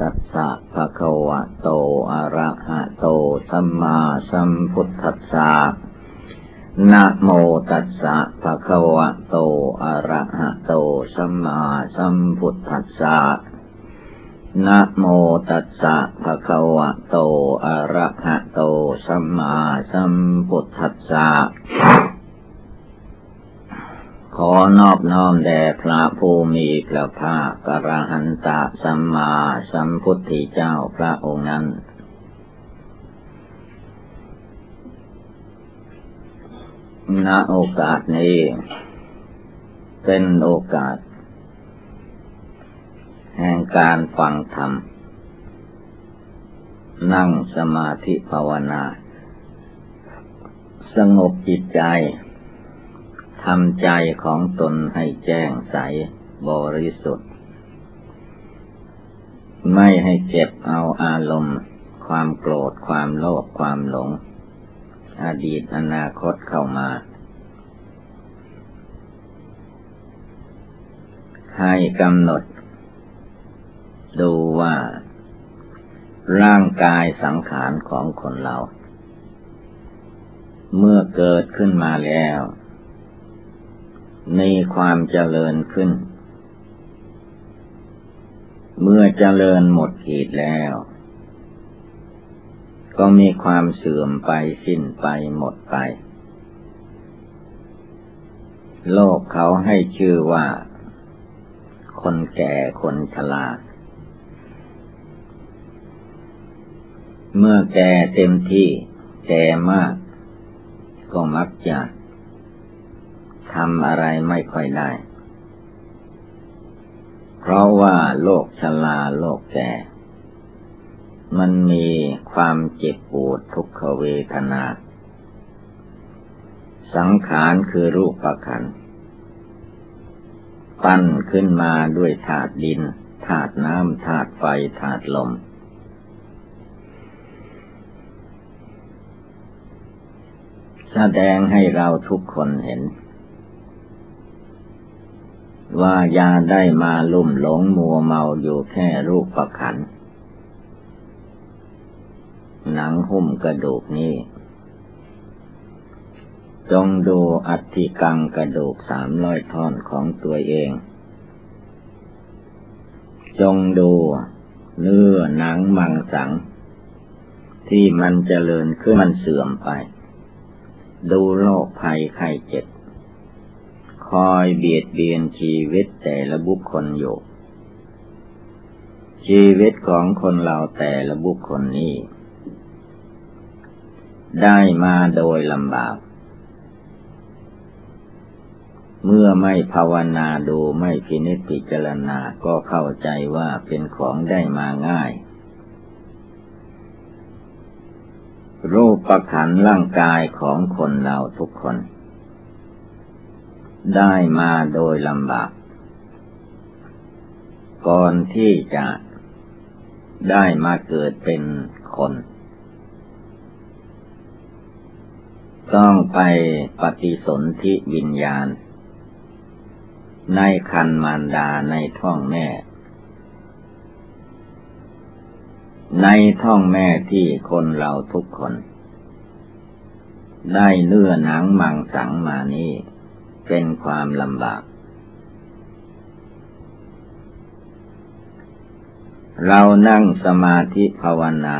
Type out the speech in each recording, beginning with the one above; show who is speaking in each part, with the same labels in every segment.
Speaker 1: ตัสสะภะคะวะโต อะระหะโต สัมมาสัมพุทธัสสะ นะโมตัสสะภะคะวะโต อะระหะโต สัมมาสัมพุทธัสสะ นะโมตัสสะภะคะวะโต อะระหะโต สัมมาสัมพุทธัสสะ อนอบน้อมแด่พระผู้มีพระภาคกระหันตะสัมมาสัมพุทธเจ้าพระองค์นั้น ณ โอกาสนี้ เป็นโอกาส แห่งการฟังธรรม นั่งสมาธิภาวนา สงบจิตใจ ทำใจของตนให้แจ้งใสบริสุทธิ์ ไม่ให้เก็บเอาอารมณ์ ความโกรธความโลภความหลง อดีตอนาคตเข้ามา ให้กำหนด ดูว่า ร่างกายสังขารของคนเรา เมื่อเกิดขึ้นมาแล้ว มีความเจริญขึ้น เมื่อเจริญหมดขีดแล้ว ก็มีความเสื่อมไปสิ้นไปหมดไป โลกเขาให้ชื่อว่า คนแก่คนชราเมื่อแก่เต็มที่แก่มาก ก็มักจะ ทำอะไรไม่ค่อยได้ เพราะว่าโลกชราโลกแก่ มันมีความเจ็บปวดทุกขเวทนา สังขารคือรูปประคัน ปั้นขึ้นมาด้วยถาดดินถาดน้ำถาดไฟถาดลมแสดงให้เราทุกคนเห็น ว่ายาได้มาลุ่มหลงมัวเมาอยู่แค่รูปประขัน หนังหุ้มกระดูกนี้ จงดูอัติกังกระดูกสามร้อยท่อนของตัวเอง จงดูเนื้อหนังมังสัง ที่มันเจริญขึ้นมันเสื่อมไป ดูโรคภัยไข้เจ็บ คอยเบียดเบียนชีวิตแต่ละบุคคลอยู่ ชีวิตของคนเราแต่ละบุคคลนี้ ได้มาโดยลำบาก เมื่อไม่ภาวนาดูไม่พินิจพิจารณาก็เข้าใจว่าเป็นของได้มาง่ายรูปประขันร่างกายของคนเราทุกคน ได้มาโดยลำบาก ก่อนที่จะได้มาเกิดเป็นคน ต้องไปปฏิสนธิวิญญาณ ในคันมารดาในท้องแม่ ในท้องแม่ที่คนเราทุกคน ได้เนื้อหนังมังสังมานี้ เป็นความลำบาก เรานั่งสมาธิภาวนา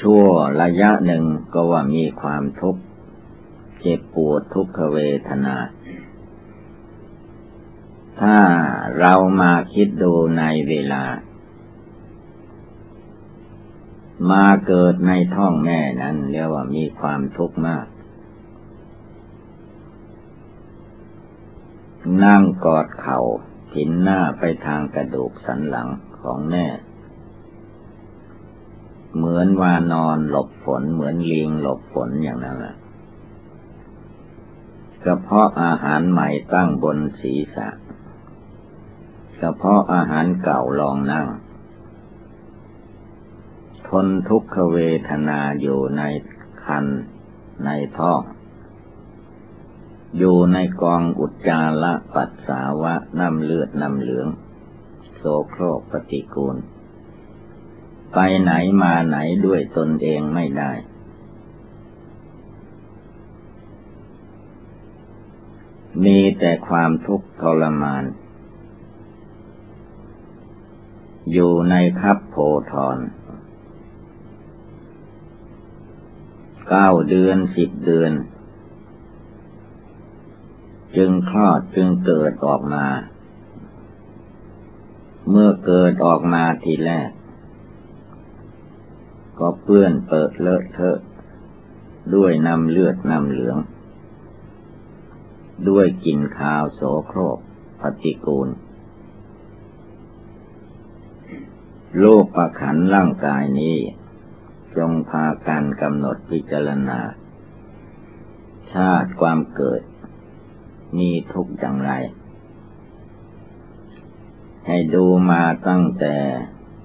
Speaker 1: ชั่วระยะหนึ่งก็ว่ามีความทุกข์ เจ็บปวดทุกขเวทนา ถ้าเรามาคิดดูในเวลา มาเกิดในท้องแม่นั้นเรียกว่ามีความทุกข์มาก นั่งกอดเขา่าทินหน้าไปทางกระดูกสันหลังของแม่เหมือนว่านอนหลบฝนเหมือนลิงหลบฝนอย่างนั้นแหละกระเพาะอาหารใหม่ตั้งบนศีรษะกระเพาะอาหารเก่าลองนั่ง ทนทุกขเวทนาอยู่ในคันในท้อง อยู่ในกองอุจจาระปัสสาวะน้ำเลือดน้ำเหลือง โสโครกปฏิกูล ไปไหนมาไหนด้วยตนเองไม่ได้ มีแต่ความทุกข์ทรมาน อยู่ในคับโพธรเก้าเดือนสิบเดือน จึงคลอดจึงเกิดออกมา เมื่อเกิดออกมาทีแรก ก็เปื้อนเปิดเลอะเทอะด้วยน้ำเลือดน้ำเหลือง ด้วยกลิ่นคาวโสโครกปฏิกูล โลกประขันร่างกายนี้ จงพากันกำหนดพิจารณา ชาติความเกิด มีทุกอย่างไร ให้ดูมาตั้งแต่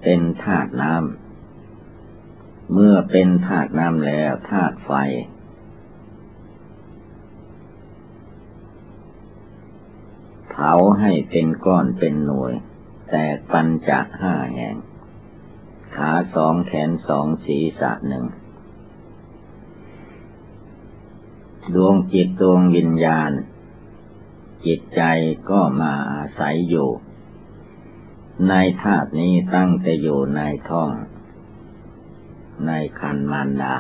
Speaker 1: เป็นธาตุน้ำ เมื่อเป็นธาตุน้ำแล้วธาตุไฟ เผาให้เป็นก้อนเป็นหน่วย แตกปัญจะห้าแห่ง ขาสองแขนสองศีรษะหนึ่งดวงจิตดวงวิญญาณ จิตใจก็มาอาศัยอยู่ ในธาตุนี้ตั้งแต่อยู่ในท้อง ในคันมารดา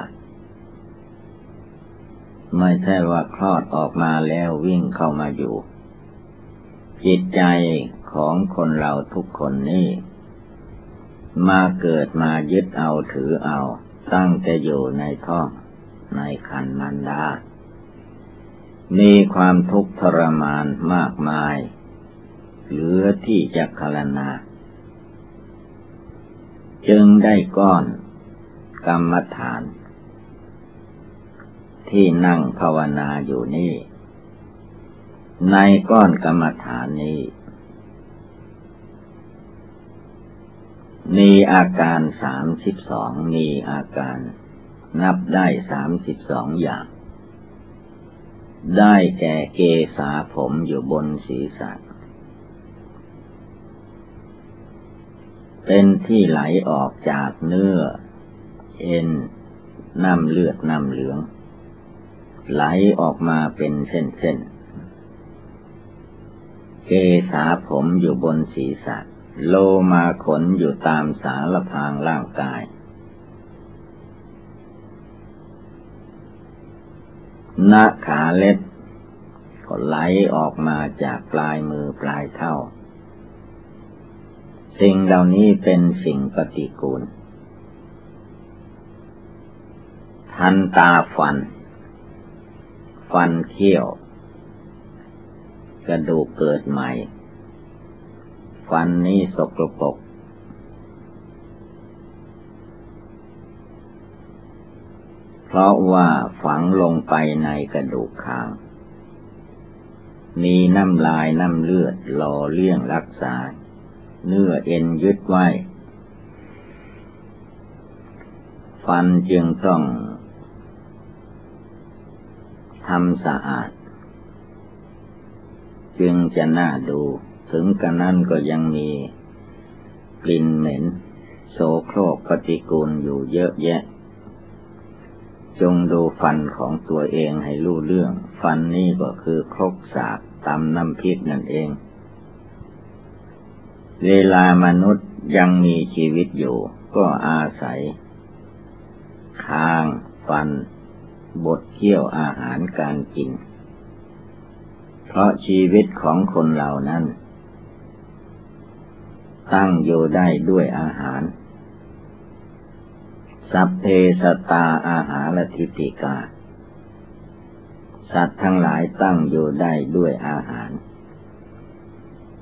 Speaker 1: ไม่ใช่ว่าคลอดออกมาแล้ววิ่งเข้ามาอยู่ จิตใจของคนเราทุกคนนี้มาเกิดมายึดเอาถือเอา ตั้งแต่อยู่ในท้อง ในคันมันดา มีความทุกข์ทรมานมากมาย เหลือที่จะคลนา จึงได้ก้อนกรรมฐาน ที่นั่งภาวนาอยู่นี่ ในก้อนกรรมฐานนี้ มีอาการสามสิบสองมีอาการนับได้สามสิบสองอย่าง ได้แก่เกษาผมอยู่บนศีรษะ เป็นที่ไหลออกจากเนื้อ เอ็น น้ำเลือดน้ำเหลือง ไหลออกมาเป็นเส้นๆ เกษาผมอยู่บนศีรษะ โลมาขนอยู่ตามสารพางร่างกาย หน้าขาเล็บก็ไหลออกมาจากปลายมือปลายเท้าสิ่งเหล่านี้เป็นสิ่งปฏิกูล ทันตาฟัน ฟันเขี้ยว กระดูกเกิดใหม่ ฟันนี้สกปรก เพราะว่าฝังลงไปในกระดูกคาง มีน้ำลายน้ำเลือดหล่อเลี้ยงรักษา เนื้อเอ็นยึดไว้ ฟันจึงต้องทำสะอาด จึงจะน่าดู ถึงกันนั้นก็ยังมีกลิ่นเหม็น โสโครกปฏิกูลอยู่เยอะแยะ จงดูฟันของตัวเองให้รู้เรื่อง ฟันนี่ก็คือครกสากตำน้ำพริกนั่นเอง เวลามนุษย์ยังมีชีวิตอยู่ ก็อาศัย คาง ฟัน บดเคี้ยวอาหารการกิน เพราะชีวิตของคนเหล่านั้น ตั้งอยู่ได้ด้วยอาหาร สัพเพสตาอาหารทิติกา สัตว์ทั้งหลายตั้งอยู่ได้ด้วยอาหาร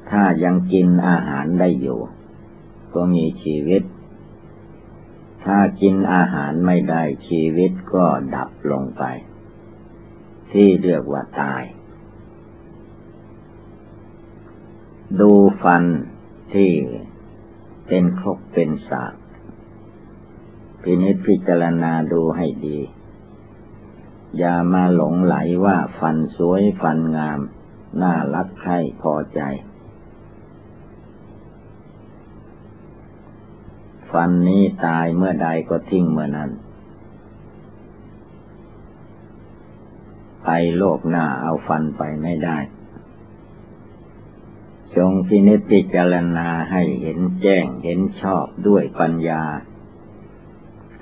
Speaker 1: ถ้ายังกินอาหารได้อยู่ ก็มีชีวิต ถ้ากินอาหารไม่ได้ชีวิตก็ดับลงไป ที่เรียกว่าตาย ดูฟันที่เป็นครกเป็นสาก พินิจพิจารณาดูให้ดี อย่ามาหลงไหลว่าฟันสวยฟันงาม น่ารักใครพอใจ ฟันนี้ตายเมื่อใดก็ทิ้งเมื่อนั้นไปโลกหน้าเอาฟันไปไม่ได้ จงพินิจพิจารณาให้เห็นแจ้งเห็นชอบด้วยปัญญา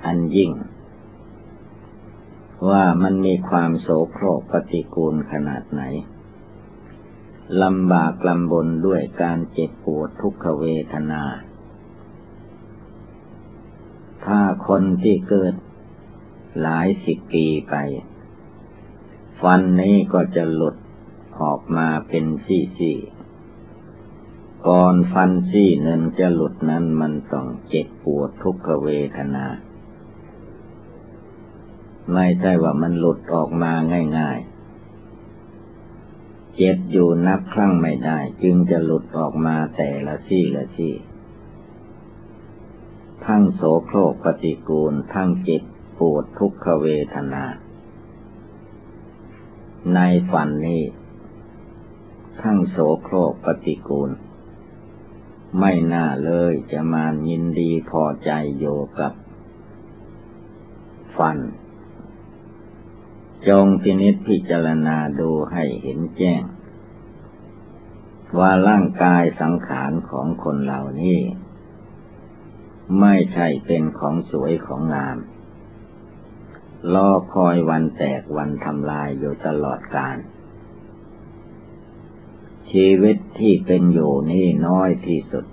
Speaker 1: อันยิ่ง ว่ามันมีความโสโครกปฏิกูลขนาดไหนลำบากลำบนด้วยการเจ็บปวดทุกขเวทนา ถ้าคนที่เกิดหลายสิบปีไป ฟันนี้ก็จะหลุดออกมาเป็นซี่ๆก่อนฟันซี่หนึ่งจะหลุดนั้นมันต้องเจ็บปวดทุกขเวทนา ไม่ใช่ว่ามันหลุดออกมาง่ายๆ เจ็บอยู่นับครั้งไม่ได้ จึงจะหลุดออกมาแต่ละซี่ละซี่ ทั้งโสโครกปฏิกูล ทั้งจ็บปวดทุกขเวทนา ในฝันนี้ ทั้งโสโครกปฏิกูล ไม่น่าเลยจะมายินดีพอใจโยกับฟัน จงพินิจพิจารณาดูให้เห็นแจ้ง ว่าร่างกายสังขารของคนเหล่านี้ ไม่ใช่เป็นของสวยของงามรอคอยวันแตกวันทำลายอยู่ตลอดกาลชีวิตที่เป็นอยู่นี่น้อยที่สุด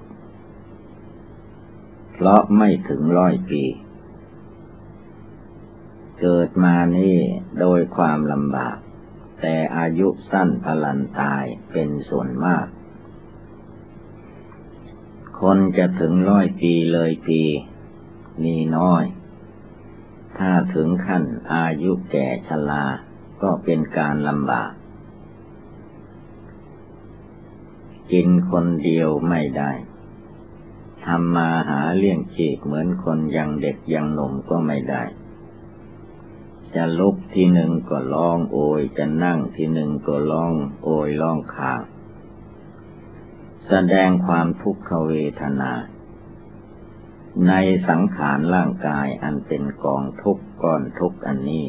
Speaker 1: เพราะไม่ถึงร้อยปี เกิดมานี่โดยความลำบาก แต่อายุสั้นพลันตายเป็นส่วนมาก คนจะถึงร้อยปีเลยปีมีน้อย ถ้าถึงขั้นอายุแก่ชราก็เป็นการลำบาก กินคนเดียวไม่ได้ทำมาหาเลี้ยงชีพเหมือนคนยังเด็กยังหนุ่มก็ไม่ได้ จะลุกทีหนึ่งก็ร้องโอย จะนั่งทีหนึ่งก็ร้องโอยร้องขางแสดงความทุกขเวทนา ในสังขารร่างกายอันเป็นกองทุกก้อนทุกอันนี้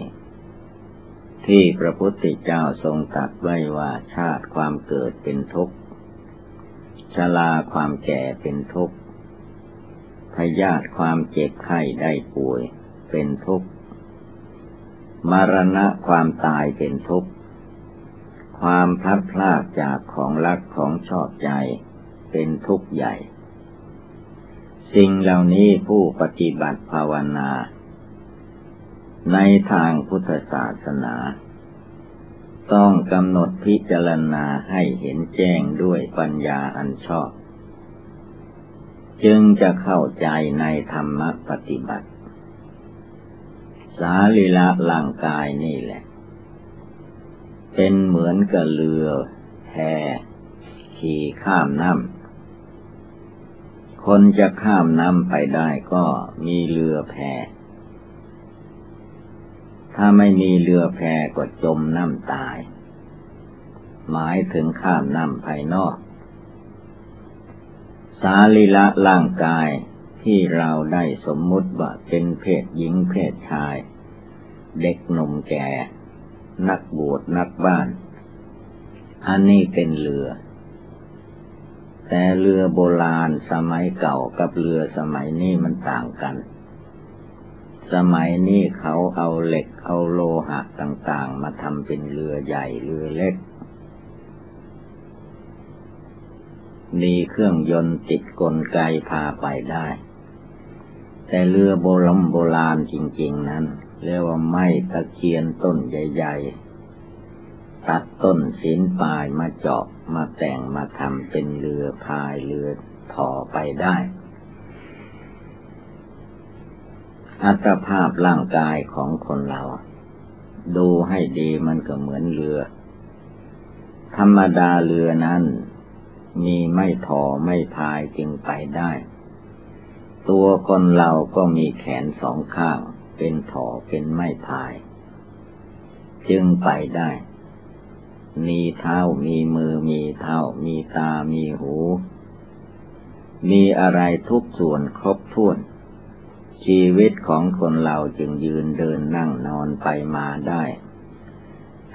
Speaker 1: ที่พระพุทธเจ้าทรงตรัสไว้ว่าชาติความเกิดเป็นทุกข์ชราความแก่เป็นทุกข์พยาธิความเจ็บไข้ได้ป่วยเป็นทุกข์ มรณะความตายเป็นทุกข์ ความพลัดพรากจากของรักของชอบใจเป็นทุกข์ใหญ่ สิ่งเหล่านี้ผู้ปฏิบัติภาวนา ในทางพุทธศาสนา ต้องกำหนดพิจารณาให้เห็นแจ้งด้วยปัญญาอันชอบ จึงจะเข้าใจในธรรมปฏิบัติ สาลีละร่างกายนี่แหละ เป็นเหมือนกับเรือแพขี่ข้ามน้ำคนจะข้ามน้ำไปได้ก็มีเรือแพถ้าไม่มีเรือแพก็จมน้ำตาย หมายถึงข้ามน้ำภายนอก สาลีละร่างกาย ที่เราได้สมมุติว่าเป็นเพศหญิงเพศชาย เด็กหนุ่มแก่ นักบวชนักบ้าน อันนี้เป็นเรือ แต่เรือโบราณสมัยเก่ากับเรือสมัยนี้มันต่างกัน สมัยนี้เขาเอาเหล็กเอาโลหะต่างๆ มาทำเป็นเรือใหญ่เรือเล็กมีเครื่องยนต์ติดกลไกพาไปได้ แต่เรือโบรโบราณจริง ๆ นั้น เรียกว่าไม้ตะเคียนต้นใหญ่ๆ ตัดต้นศีลปลายมาเจาะมาแต่งมาทำเป็นเรือพายเรือถ่อไปได้ อัตภาพร่างกายของคนเรา ดูให้ดีมันก็เหมือนเรือ ธรรมดาเรือนั้น มีไม่ถ่อไม่พายจึงไปได้ ตัวคนเราก็มีแขนสองข้าง เป็นถอเป็นไม้พาย จึงไปได้ มีเท้ามีมือมีเท้า มีตามีหู มีอะไรทุกส่วนครบถ้วน ชีวิตของคนเราจึงยืนเดินนั่งนอนไปมาได้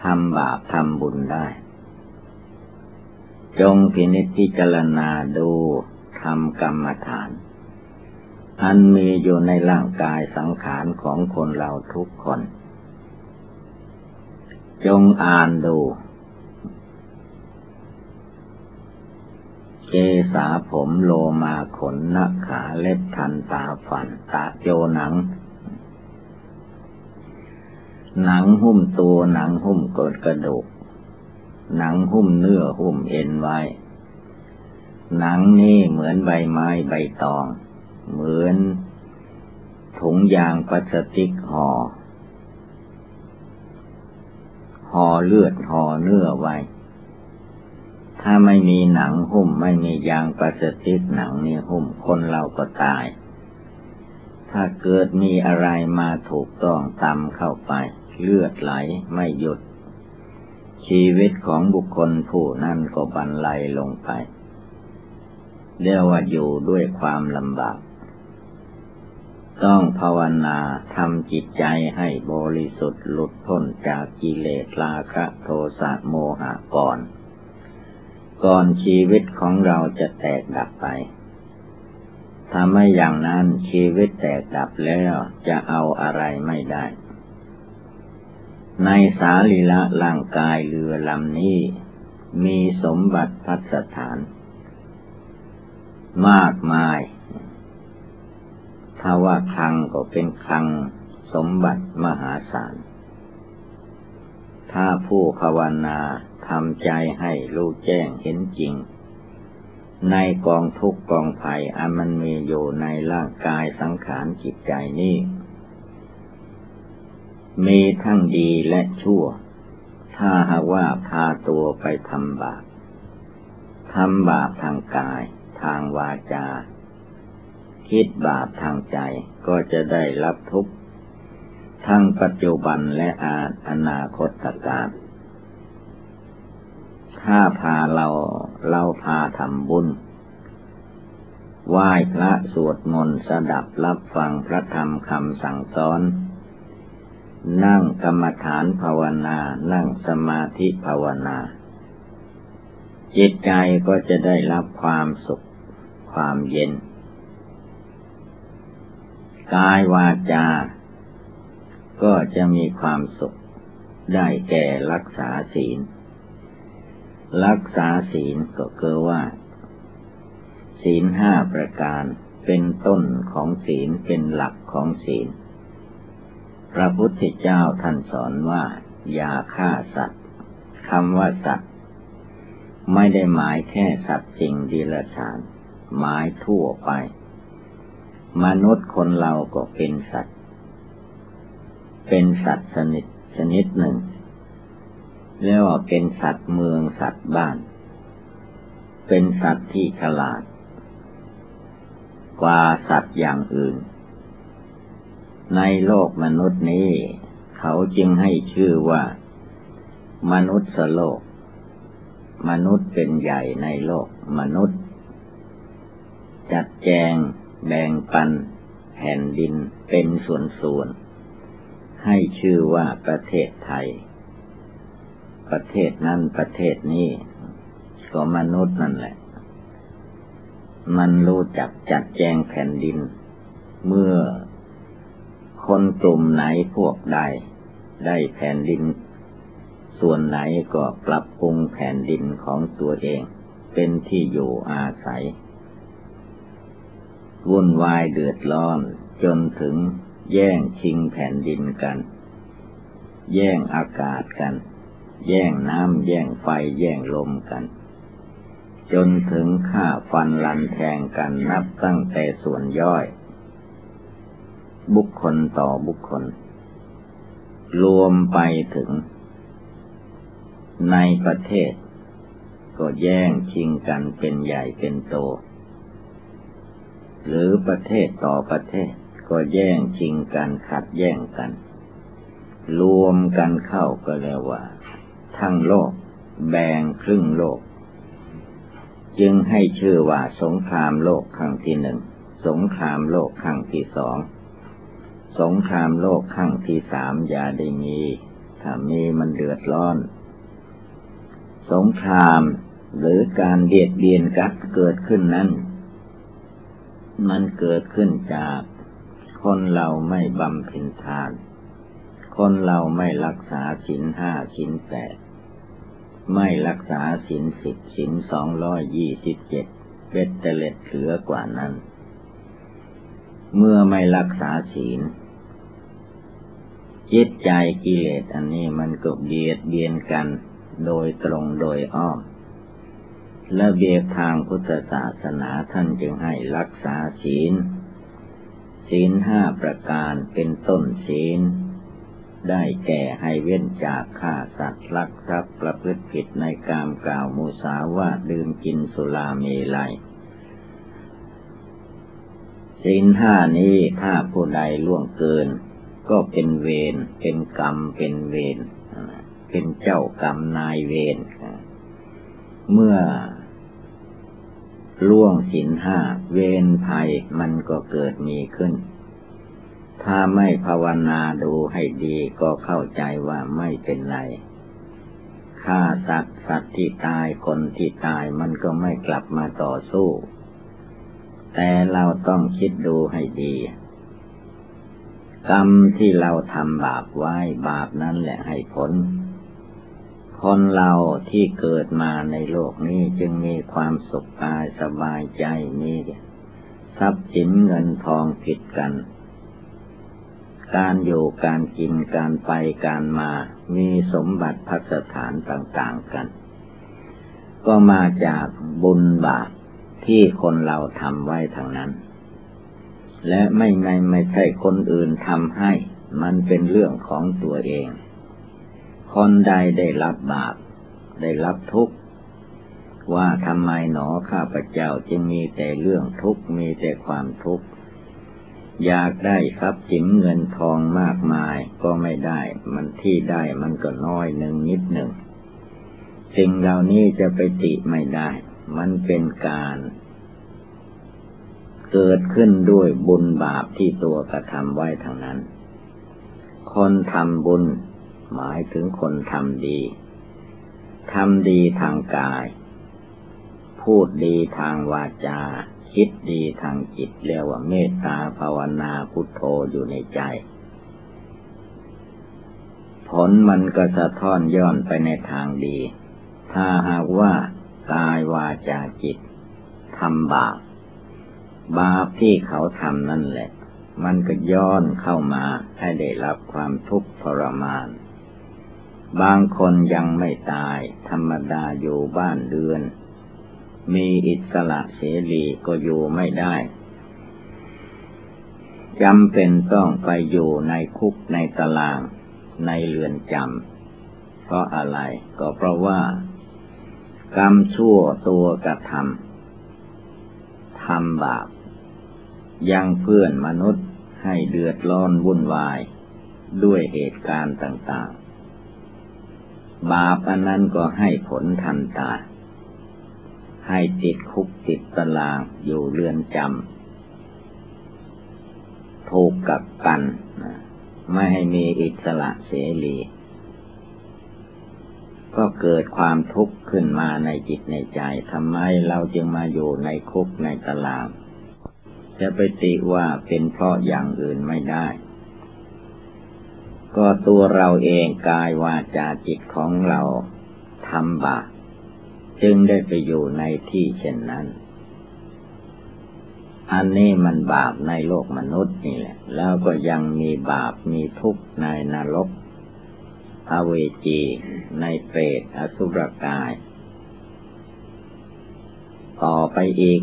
Speaker 1: ทำบาปทำบุญได้ จงพินิจพิจารณาดูทำกรรมฐาน อันมีอยู่ในร่างกายสังขารของคนเราทุกคน จงอ่านดูเกสาผมโลมาขนนักขาเล็บทันตาฝันตาโจหนัง หนังหุ้มตัวหนังหุ้มกดกระดูก หนังหุ้มเนื้อหุ้มเอ็นไว้ หนังนี่เหมือนใบไม้ใบตอง เหมือน ถุงยางพลาสติกห่อห่อเลือดห่อเนื้อไว้ ถ้าไม่มีหนังหุ้มไม่มียางปลาสติกหนังนี่หุ้มคนเราก็ตาย ถ้าเกิดมีอะไรมาถูกต้องตำเข้าไป เลือดไหลไม่หยุด ชีวิตของบุคคลผู้นั้นก็บรรลัยลงไปเรียกว่าอยู่ด้วยความลำบาก ต้องภาวนาทำจิตใจให้บริสุทธิ์หลุดพ้นจากกิเลสราคะโทสะโมหะก่อน ก่อนชีวิตของเราจะแตกดับไปถ้าไม่อย่างนั้นชีวิตแตกดับแล้วจะเอาอะไรไม่ได้ ในสาลีละร่างกายเรือลำนี้ มีสมบัติพัสถาน มากมาย ถ้าว่าคลังก็เป็นคลังสมบัติมหาศาล ถ้าผู้ภาวนาทำใจให้รู้แจ้งเห็นจริง ในกองทุกกองภัยอันมันมีอยู่ในร่างกายสังขารจิตใจนี้ มีทั้งดีและชั่ว ถ้าหากว่าพาตัวไปทำบาปทำบาปทางกาย ทางวาจา คิดบาปทางใจก็จะได้รับทุกข์ทั้งปัจจุบันและอาอนาคตการถ้าพาเราเราพาทำบุญ ไหว้พระสวดมนต์สดับรับฟังพระธรรมคำสั่งสอน นั่งกรรมฐานภาวนา นั่งสมาธิภาวนา จิตใจก็จะได้รับความสุขความเย็น กายวาจา ก็จะมีความสุข ได้แก่รักษาศีล รักษาศีลก็คือว่า ศีลห้าประการเป็นต้นของศีลเป็นหลักของศีล พระพุทธเจ้าท่านสอนว่า อย่าฆ่าสัตว์คำว่าสัตว์ ไม่ได้หมายแค่สัตว์สิ่งดีละฉานหมายทั่วไป มนุษย์คนเราก็เป็นสัตว์ เป็นสัตว์ชนิดชนิดหนึ่ง เรียกว่าเป็นสัตว์เมืองสัตว์บ้าน เป็นสัตว์ที่ฉลาด กว่าสัตว์อย่างอื่น ในโลกมนุษย์นี้ เขาจึงให้ชื่อว่า มนุษย์โลก มนุษย์เป็นใหญ่ในโลกมนุษย์ จัดแจง แบ่งปัน แผ่นดินเป็นส่วนๆ ให้ชื่อว่าประเทศไทย ประเทศนั้นประเทศนี้ ก็มนุษย์นั่นแหละ มันรู้จักจัดแจงแผ่นดิน เมื่อคนกลุ่มไหนพวกใด ได้แผ่นดิน ส่วนไหนก็ปรับปรุงแผ่นดินของตัวเอง เป็นที่อยู่อาศัย วุ่นวายเดือดร้อนจนถึงแย่งชิงแผ่นดินกัน แย่งอากาศกัน แย่งน้ำแย่งไฟแย่งลมกัน จนถึงฆ่าฟันลันแทงกันนับตั้งแต่ส่วนย่อย บุคคลต่อบุคคล รวมไปถึง ในประเทศ ก็แย่งชิงกันเป็นใหญ่เป็นโต หรือประเทศต่อประเทศ ก็แย่งชิงกันขัดแย่งกัน รวมกันเข้าก็แล้วว่า ทั้งโลกแบ่งครึ่งโลก จึงให้ชื่อว่าสงครามโลกครั้งที่หนึ่งสงครามโลกครั้งที่สองสงครามโลกครั้งที่สามอย่าได้มีถ้ามีมันเดือดร้อน สงครามหรือการเบียดเบียนกัดเกิดขึ้นนั้น มันเกิดขึ้นจาก คนเราไม่บำเพ็ญทาน คนเราไม่รักษาศีลห้าศีลแปดไม่รักษาศีลสิบศีลสองร้อยยี่สิบเจ็ดเบ็ดเตล็ดเหลือกว่านั้น เมื่อไม่รักษาศีลจิตใจกิเลสอันนี้มันก็เบียดเบียนกัน โดยตรงโดยอ้อม และเบียทางพุทธศาสนาท่านจึงให้รักษาศีล ศีลห้าประการเป็นต้นศีล ได้แก่ให้เว้นจากฆ่าสัตว์ลักทรัพย์ประพฤติผิดในกามกล่าวมุสาวาดื่มกินสุราเมลัยศีลห้านี้ถ้าผู้ใดล่วงเกิน ก็เป็นเวรเป็นกรรมเป็นเวรเป็นเจ้ากรรมนายเวรเมื่อ ล่วงสินห้า เวรภัยมันก็เกิดมีขึ้น ถ้าไม่ภาวนาดูให้ดีก็เข้าใจว่าไม่เป็นไรฆ่าสัตว์สัตว์ที่ตายคนที่ตายมันก็ไม่กลับมาต่อสู้ แต่เราต้องคิดดูให้ดี กรรมที่เราทำบาปไว้บาปนั้นแหละให้ผล คนเราที่เกิดมาในโลกนี้จึงมีความสุขกายสบายใจมีทรัพย์สินเงินทองผิดกัน การอยู่การกินการไปการมา มีสมบัติพัสถานต่างๆกัน ก็มาจากบุญบาปที่คนเราทำไว้ทางนั้น และไม่ไม่ไม่ใช่คนอื่นทำให้ มันเป็นเรื่องของตัวเอง คนใดได้รับบาป ได้รับทุกข์ ว่าทำไมหนอข้าพเจ้าจึงมีแต่เรื่องทุกข์มีแต่ความทุกข์ อยากได้ทรัพย์สินเงินทองมากมายก็ไม่ได้ มันที่ได้มันก็น้อยหนึ่งนิดหนึ่ง สิ่งเหล่านี้จะไปติไม่ได้ มันเป็นการเกิดขึ้นด้วยบุญบาปที่ตัวกระทำไว้ทางนั้น คนทำบุญ หมายถึงคนทำดี ทำดีทางกาย พูดดีทางวาจา คิดดีทางจิตเรียกว่าเมตตาภาวนาพุทโธอยู่ในใจ ผลมันก็สะท้อนย้อนไปในทางดี ถ้าหากว่ากายวาจาจิตทำบาป บาปที่เขาทำนั่นแหละมันก็ย้อนเข้ามาให้ได้รับความทุกข์ทรมาน บางคนยังไม่ตาย ธรรมดาอยู่บ้านเดือน มีอิสระเสรีก็อยู่ไม่ได้จำเป็นต้องไปอยู่ในคุกในตาราง ในเรือนจำเพราะอะไรก็เพราะว่า กรรมชั่วตัวกระทำทำบาปยังเพื่อนมนุษย์ให้เดือดร้อนวุ่นวาย ด้วยเหตุการณ์ต่าง บาปอันนั้นก็ให้ผลทันตา ให้ติดคุกติดตารางอยู่เรือนจำถูกกับกัน ไม่ให้มีอิสระเสรี ก็เกิดความทุกข์ขึ้นมาในจิตในใจทำไมเราจึงมาอยู่ในคุกในตาราง จะไปติว่าเป็นเพราะอย่างอื่นไม่ได้ ก็ตัวเราเองกายวาจาจิตของเราทำบาปจึงได้ไปอยู่ในที่เช่นนั้น อันนี้มันบาปในโลกมนุษย์นี่แหละ แล้วก็ยังมีบาปมีทุกข์ในนรก อเวจี ในเปรตอสุรกาย ต่อไปอีก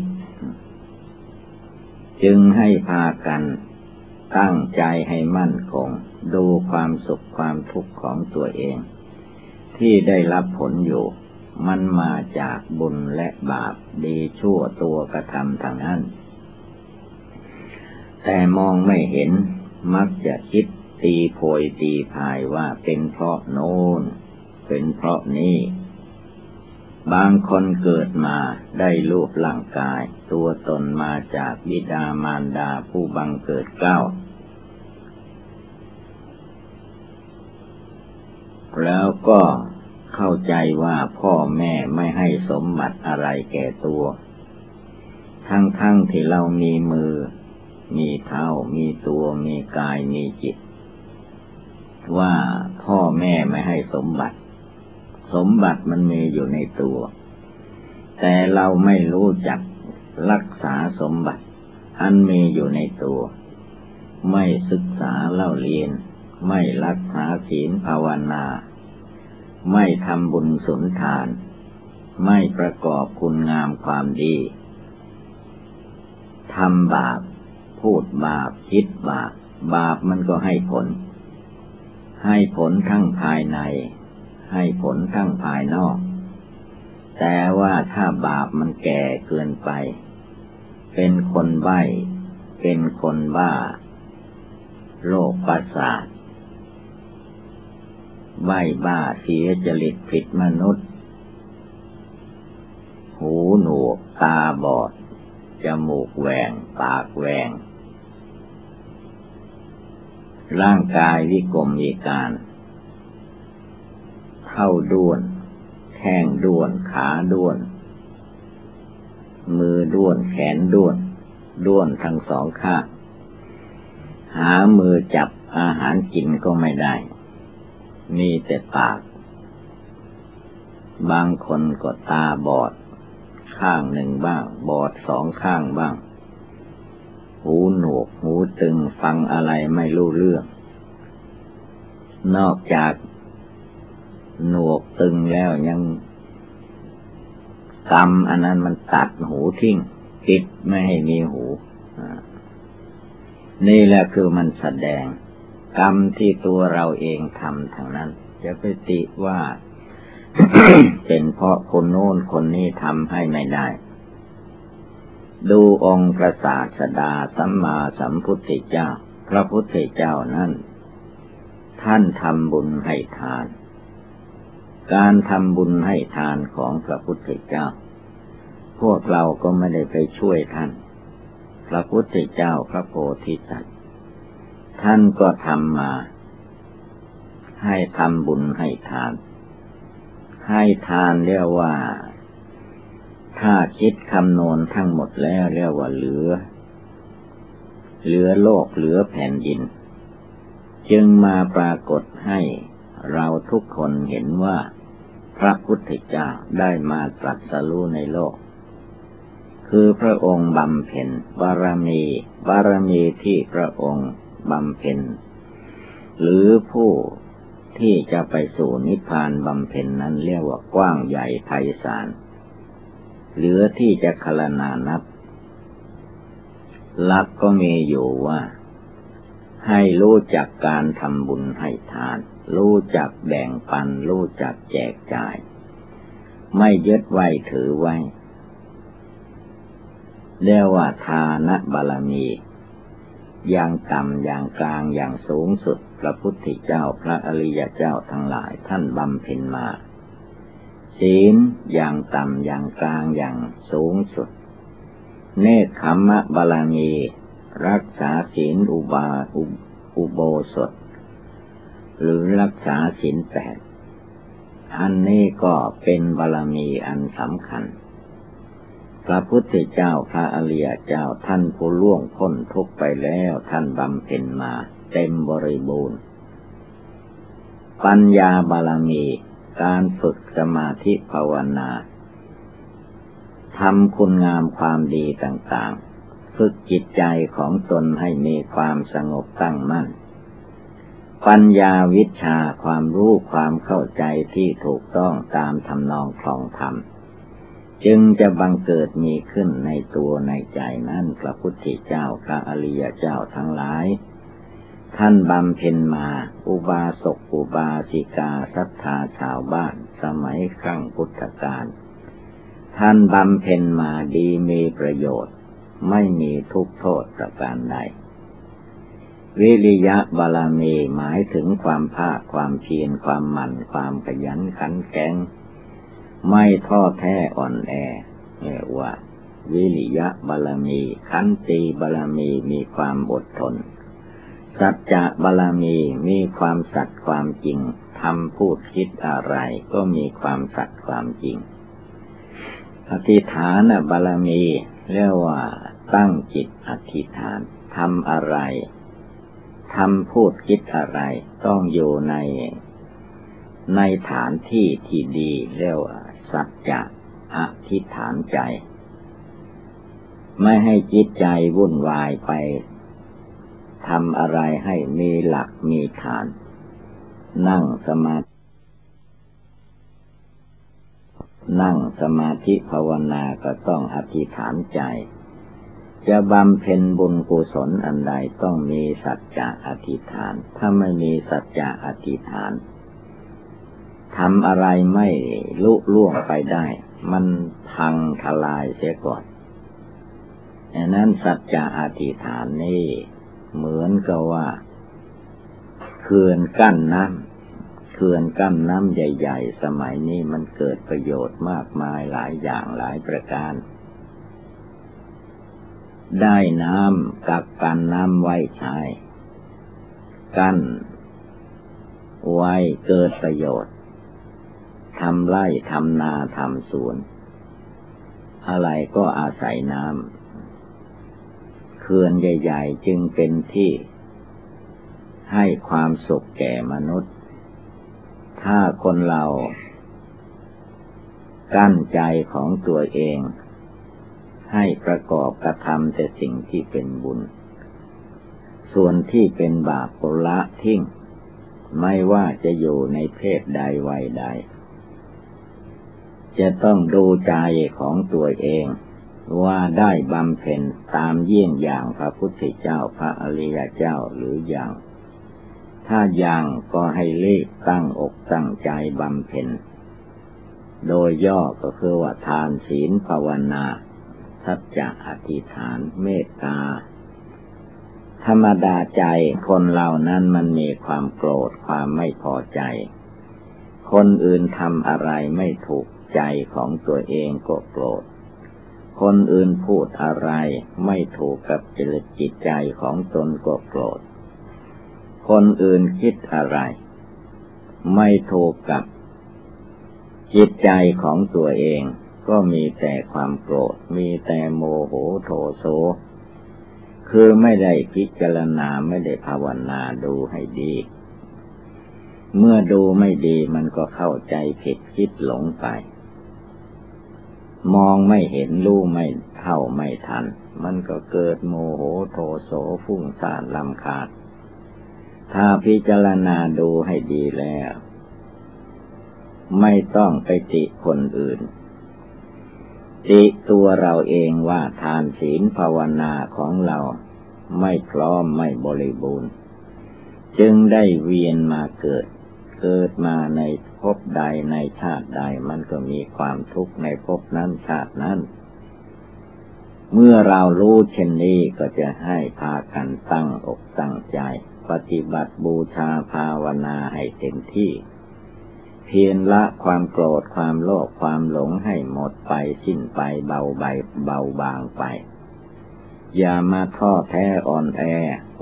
Speaker 1: จึงให้พากันตั้งใจให้มั่นคง ดูความสุขความทุกข์ของตัวเอง ที่ได้รับผลอยู่ มันมาจากบุญและบาปดีชั่วตัวกระทำทางนั้น แต่มองไม่เห็นมักจะคิดตีโพยตีพายว่าเป็นเพราะโน้น เป็นเพราะนี้ บางคนเกิดมาได้รูปร่างกาย ตัวตนมาจากบิดามารดาผู้บังเกิดเกล้า แล้วก็เข้าใจว่าพ่อแม่ไม่ให้สมบัติอะไรแก่ตัว ทั้งๆทที่เรามีมือ มีเท้า มีตัว มีกาย มีจิต ว่าพ่อแม่ไม่ให้สมบัติ สมบัติมันมีอยู่ในตัว แต่เราไม่รู้จักรักษาสมบัติ อันมีอยู่ในตัว ไม่ศึกษาเล่าเรียน ไม่รักษาศีลภาวนา ไม่ทำบุญสุนทาน ไม่ประกอบคุณงามความดีทำบาป พูดบาป คิดบาป บาปมันก็ให้ผล ให้ผลทั้งภายใน ให้ผลทั้งภายนอก แต่ว่าถ้าบาปมันแก่เกินไป เป็นคนใบ้ เป็นคนบ้า โรคประสาท ใบบ้าเสียจริตผิดมนุษย์ หูหนวกตาบอด จมูกแหวงปากแหวงร่างกายวิกลมมีการเท่าด้วน แข้งด้วน ขาด้วน มือด้วน แขนด้วน ด้วนทั้งสองข้าง หามือจับอาหารกินก็ไม่ได้ มีแต่ปาก บางคนก็ตาบอด ข้างหนึ่งบ้าง บอดสองข้างบ้าง หูหนวกหูตึงฟังอะไรไม่รู้เรื่อง นอกจากหนวกตึงแล้วยังกรรมอันนั้นมันตัดหูทิ้งปิดไม่ให้มีหู นี่แหละคือมันแสดง กรรมที่ตัวเราเองทำทางนั้น จะไปติว่า เป็นเพราะคนโน้นคนนี้ทำให้ไม่ได้ ดูองค์พระศาสดาสัมมาสัมพุทธเจ้า พระพุทธเจ้านั้นท่านทำบุญให้ทาน การทำบุญให้ทานของพระพุทธเจ้า พวกเราก็ไม่ได้ไปช่วยท่าน พระพุทธเจ้าพระโพธิสัตว์ ท่านก็ทำมา ให้ทำบุญให้ทาน ให้ทานเรียกว่า ถ้าคิดคำนวณทั้งหมดแล้วเรียกว่าเหลือ เหลือโลกเหลือแผ่นดิน จึงมาปรากฏให้เราทุกคนเห็นว่า พระพุทธเจ้าได้มาตรัสรู้ในโลก คือพระองค์บำเพ็ญบารมี บารมีที่พระองค์ บำเพ็ญ หรือผู้ที่จะไปสู่นิพพานบำเพ็ญนั้นเรียกว่ากว้างใหญ่ไพศาลเหลือที่จะคลนานับหลักก็มีอยู่ว่า ให้รู้จักการทำบุญให้ทาน รู้จักแบ่งปัน รู้จักแจกจ่าย ไม่ยึดไว้ถือไว้เรียกว่าทานบารมี อย่างต่ำอย่างกลางอย่างสูงสุด พระพุทธเจ้าพระอริยเจ้าทั้งหลายท่านบำเพ็ญมา ศีลอย่างต่ำอย่างกลางอย่างสูงสุด เนคขมมะบาลมีรักษาศีลอุบาอุโบสถ หรือรักษาศีลแปดอันนี้ก็เป็นบารมีอันสำคัญ พระพุทธเจ้าพระอริยเจ้าท่านผู้ล่วงพ้นทุกไปแล้วท่านบำเพ็ญมา เต็มบริบูรณ์ ปัญญาบาลมี การฝึกสมาธิภาวนาทำคุณงามความดีต่างๆ ฝึกจิตใจของตนให้มีความสงบตั้งมั่น ปัญญาวิชาความรู้ความเข้าใจที่ถูกต้องตามทำนองคลองธรรม จึงจะบังเกิดมีขึ้นในตัวในใจนั้นพระพุทธเจ้าพระอริยเจ้าทั้งหลาย ท่านบำเพ็ญมา อุบาสกอุบาสิกาศรัทธาชาวบ้านสมัยครั้งพุทธกาลท่านบำเพ็ญมาดีมีประโยชน์ ไม่มีทุกโทษประการใดวิริยะบาลามีหมายถึงความภาคความเพียรความหมั่นความขยันขันแข็ง ไม่ท้อแท้อ่อนแอเรียกว่าวิริยะบาลมี ขันติบาลมีมีความอดทน สัจจะบาลมีมีความสัตย์ความจริงทำพูดคิดอะไรก็มีความสัตย์ความจริง อธิษฐานบารมีเรียกว่าตั้งจิตอธิษฐานทำอะไรทำพูดคิดอะไรต้องอยู่ใน ในฐานที่ที่ดีเรียกว่า สัจจะอธิษฐานใจ ไม่ให้จิตใจวุ่นวายไปทำอะไรให้มีหลักมีฐาน นั่งสมาธินั่งสมาธิภาวนาก็ต้องอธิษฐานใจ จะบำเพ็ญบุญกุศลอันใดต้องมีสัจจะอธิษฐาน ถ้าไม่มีสัจจะอธิษฐาน ทำอะไรไม่ลุล่วงไปได้ มันพังทลายเสียก่อนดังนั้นสัจจะอธิษฐานนี่เหมือนกับว่าเขื่อนกั้นน้ำเขื่อนกั้นน้ำใหญ่ ๆ สมัยนี้มันเกิดประโยชน์มากมายหลายอย่างหลายประการ ได้น้ำกักกันน้ำไว้ใช้กั้นไว้เกิดประโยชน์ ทำไร่ทำนาทำสวน อะไรก็อาศัยน้ำเขื่อนใหญ่ ๆ จึงเป็นที่ ให้ความสุขแก่มนุษย์ ถ้าคนเรา กั้นใจของตัวเอง ให้ประกอบกระทำแต่สิ่งที่เป็นบุญ ส่วนที่เป็นบาปละทิ้งไม่ว่าจะอยู่ในเพศใดวัยใด จะต้องดูใจของตัวเองว่าได้บำเพ็ญตามเยี่ยงอย่างพระพุทธเจ้าพระอริยเจ้าหรืออย่าง ถ้าอย่างก็ให้รีบตั้งอกตั้งใจบำเพ็ญ โดยย่อก็คือว่าทานศีลภาวนาทัจจะอธิษฐานเมตตา ธรรมดาใจคนเหล่านั้นมันมีความโกรธความไม่พอใจ คนอื่นทำอะไรไม่ถูก ใจของตัวเองก็โกรธ คนอื่นพูดอะไรไม่ถูกกับจริตจิตใจของตนก็โกรธ คนอื่นคิดอะไร ไม่ถูกกับ จิตใจของตัวเองก็มีแต่ความโกรธ มีแต่โมโหโทโสคือไม่ได้พิจารณาไม่ได้ภาวนาดูให้ดี เมื่อดูไม่ดีมันก็เข้าใจผิดคิดหลงไป มองไม่เห็นรู้ไม่เท่าไม่ทัน มันก็เกิดโมโหโทโสฟุ้งซ่านลำคาญถ้าพิจารณาดูให้ดีแล้ว ไม่ต้องไปติคนอื่น ติตัวเราเองว่าทานศีลภาวนาของเราไม่พร้อมไม่บริบูรณ์ จึงได้เวียนมาเกิด เกิดมาในภพใดในชาติใดมันก็มีความทุกข์ในภพนั้นชาตินั้นเมื่อเรารู้เช่นนี้ก็จะให้พากันตั้งอกตั้งใจ ปฏิบัติบูชาภาวนาให้เต็มที่ เพียรละความโกรธความโลภความหลงให้หมดไปสิ้นไปเบาใบเบาบางไป อย่ามาท้อแท้อ่อนแอ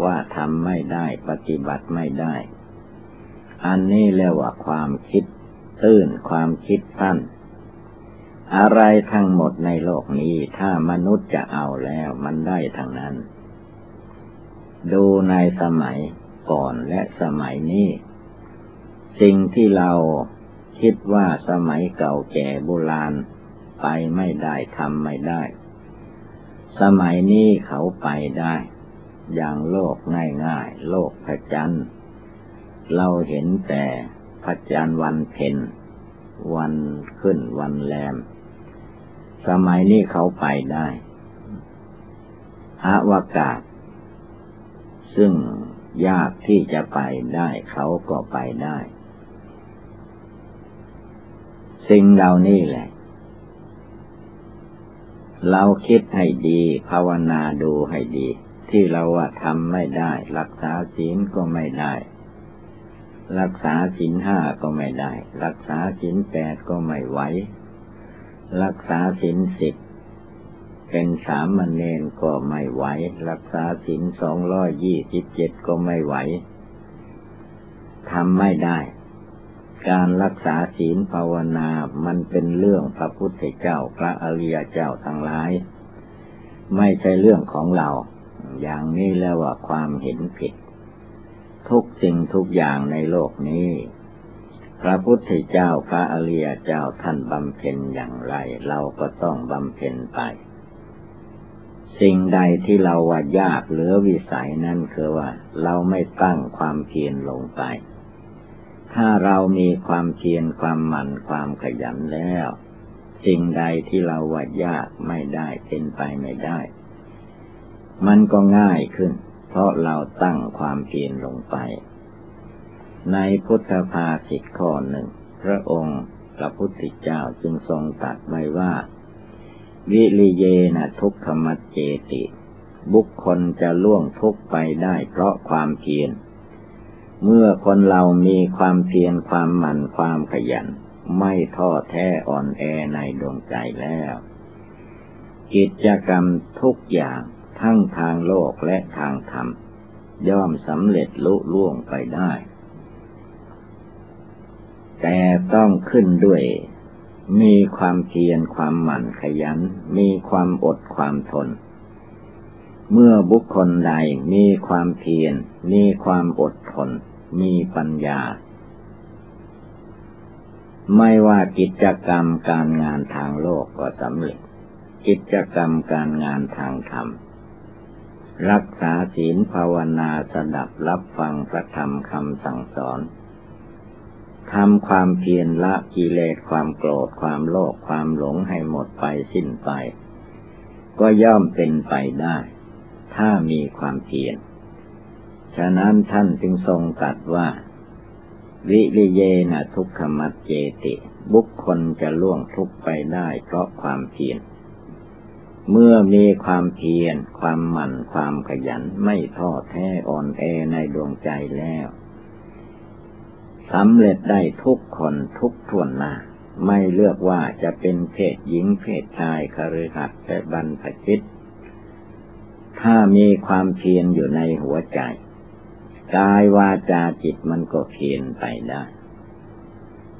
Speaker 1: ว่าทำไม่ได้ปฏิบัติไม่ได้ อันนี้เรียกว่าความคิดตื้นความคิดสั้น อะไรทั้งหมดในโลกนี้ถ้ามนุษย์จะเอาแล้วมันได้ทั้งนั้น ดูในสมัยก่อนและสมัยนี้ สิ่งที่เราคิดว่าสมัยเก่าแก่โบราณ ไปไม่ได้ทำไม่ได้ สมัยนี้เขาไปได้ อย่างโลกง่ายๆ โลกพระจันทร์ เราเห็นแต่พระจันทร์วันเพ็ญวันขึ้นวันแรม สมัยนี้เขาไปได้อาวกาศ ซึ่งยากที่จะไปได้เขาก็ไปได้ สิ่งเหล่านี้แหละ เราคิดให้ดี ภาวนาดูให้ดี ที่เราว่าทำไม่ได้ รักษาศีลก็ไม่ได้ รักษาศีลห้าก็ไม่ได้ รักษาศีลแปดก็ไม่ไหว รักษาศีลสิบเป็นสามมเณรก็ไม่ไหว รักษาศีลสองร้อยยี่สิบเจ็ดก็ไม่ไหวทำไม่ได้ การรักษาศีลภาวนามันเป็นเรื่องพระพุทธเจ้าพระอริยเจ้าทั้งหลาย ไม่ใช่เรื่องของเรา อย่างนี้แล้วว่าความเห็นผิด ทุกสิ่งทุกอย่างในโลกนี้ พระพุทธเจ้าพระอริยเจ้าท่านบำเพ็ญอย่างไร เราก็ต้องบำเพ็ญไป สิ่งใดที่เราว่ายากเหลือวิสัยนั่นคือว่า เราไม่ตั้งความเพียรลงไป ถ้าเรามีความเพียรความหมั่นความขยันแล้ว สิ่งใดที่เราว่ายากไม่ได้เป็นไปไม่ได้ มันก็ง่ายขึ้น เพราะเราตั้งความเพียรลงไป ในพุทธภาษิตข้อหนึ่ง พระองค์พระพุทธเจ้าจึงทรงตัดไว้ว่า วิริเยนะทุกขมัจเจติ บุคคลจะล่วงทุกไปได้เพราะความเพียรเมื่อคนเรามีความเพียรความหมั่นความขยัน ไม่ท้อแท้อ่อนแอในดวงใจแล้ว กิจกรรมทุกอย่าง ทั้งทางโลกและทางธรรม ย่อมสำเร็จลุล่วงไปได้ แต่ต้องขึ้นด้วย มีความเพียรความหมั่นขยัน มีความอดความทน เมื่อบุคคลใดมีความเพียร มีความอดทน มีปัญญา ไม่ว่ากิจกรรมการงานทางโลกก็สำเร็จกิจกรรมการงานทางธรรม รักษาศีลภาวนาสดับรับฟังพระธรรมคำสั่งสอนทำความเพียรละกิเลสความโกรธความโลภความหลงให้หมดไปสิ้นไป ก็ย่อมเป็นไปได้ ถ้ามีความเพียรฉะนั้นท่านจึงทรงตัดว่า วิริเยนะทุกขมัดเจติ บุคคลจะล่วงทุกไปได้เพราะความเพียร เมื่อมีความเพียร ความหมั่น ความขยัน ไม่ท้อแท้อ่อนแอในดวงใจแล้วสำเร็จได้ทุกคนทุกทวนหน้าไม่เลือกว่าจะเป็นเพศหญิงเพศชายคฤหัสถ์และบรรพชิต ถ้ามีความเพียรอยู่ในหัวใจ กายวาจาจิตมันก็เพียนไปได้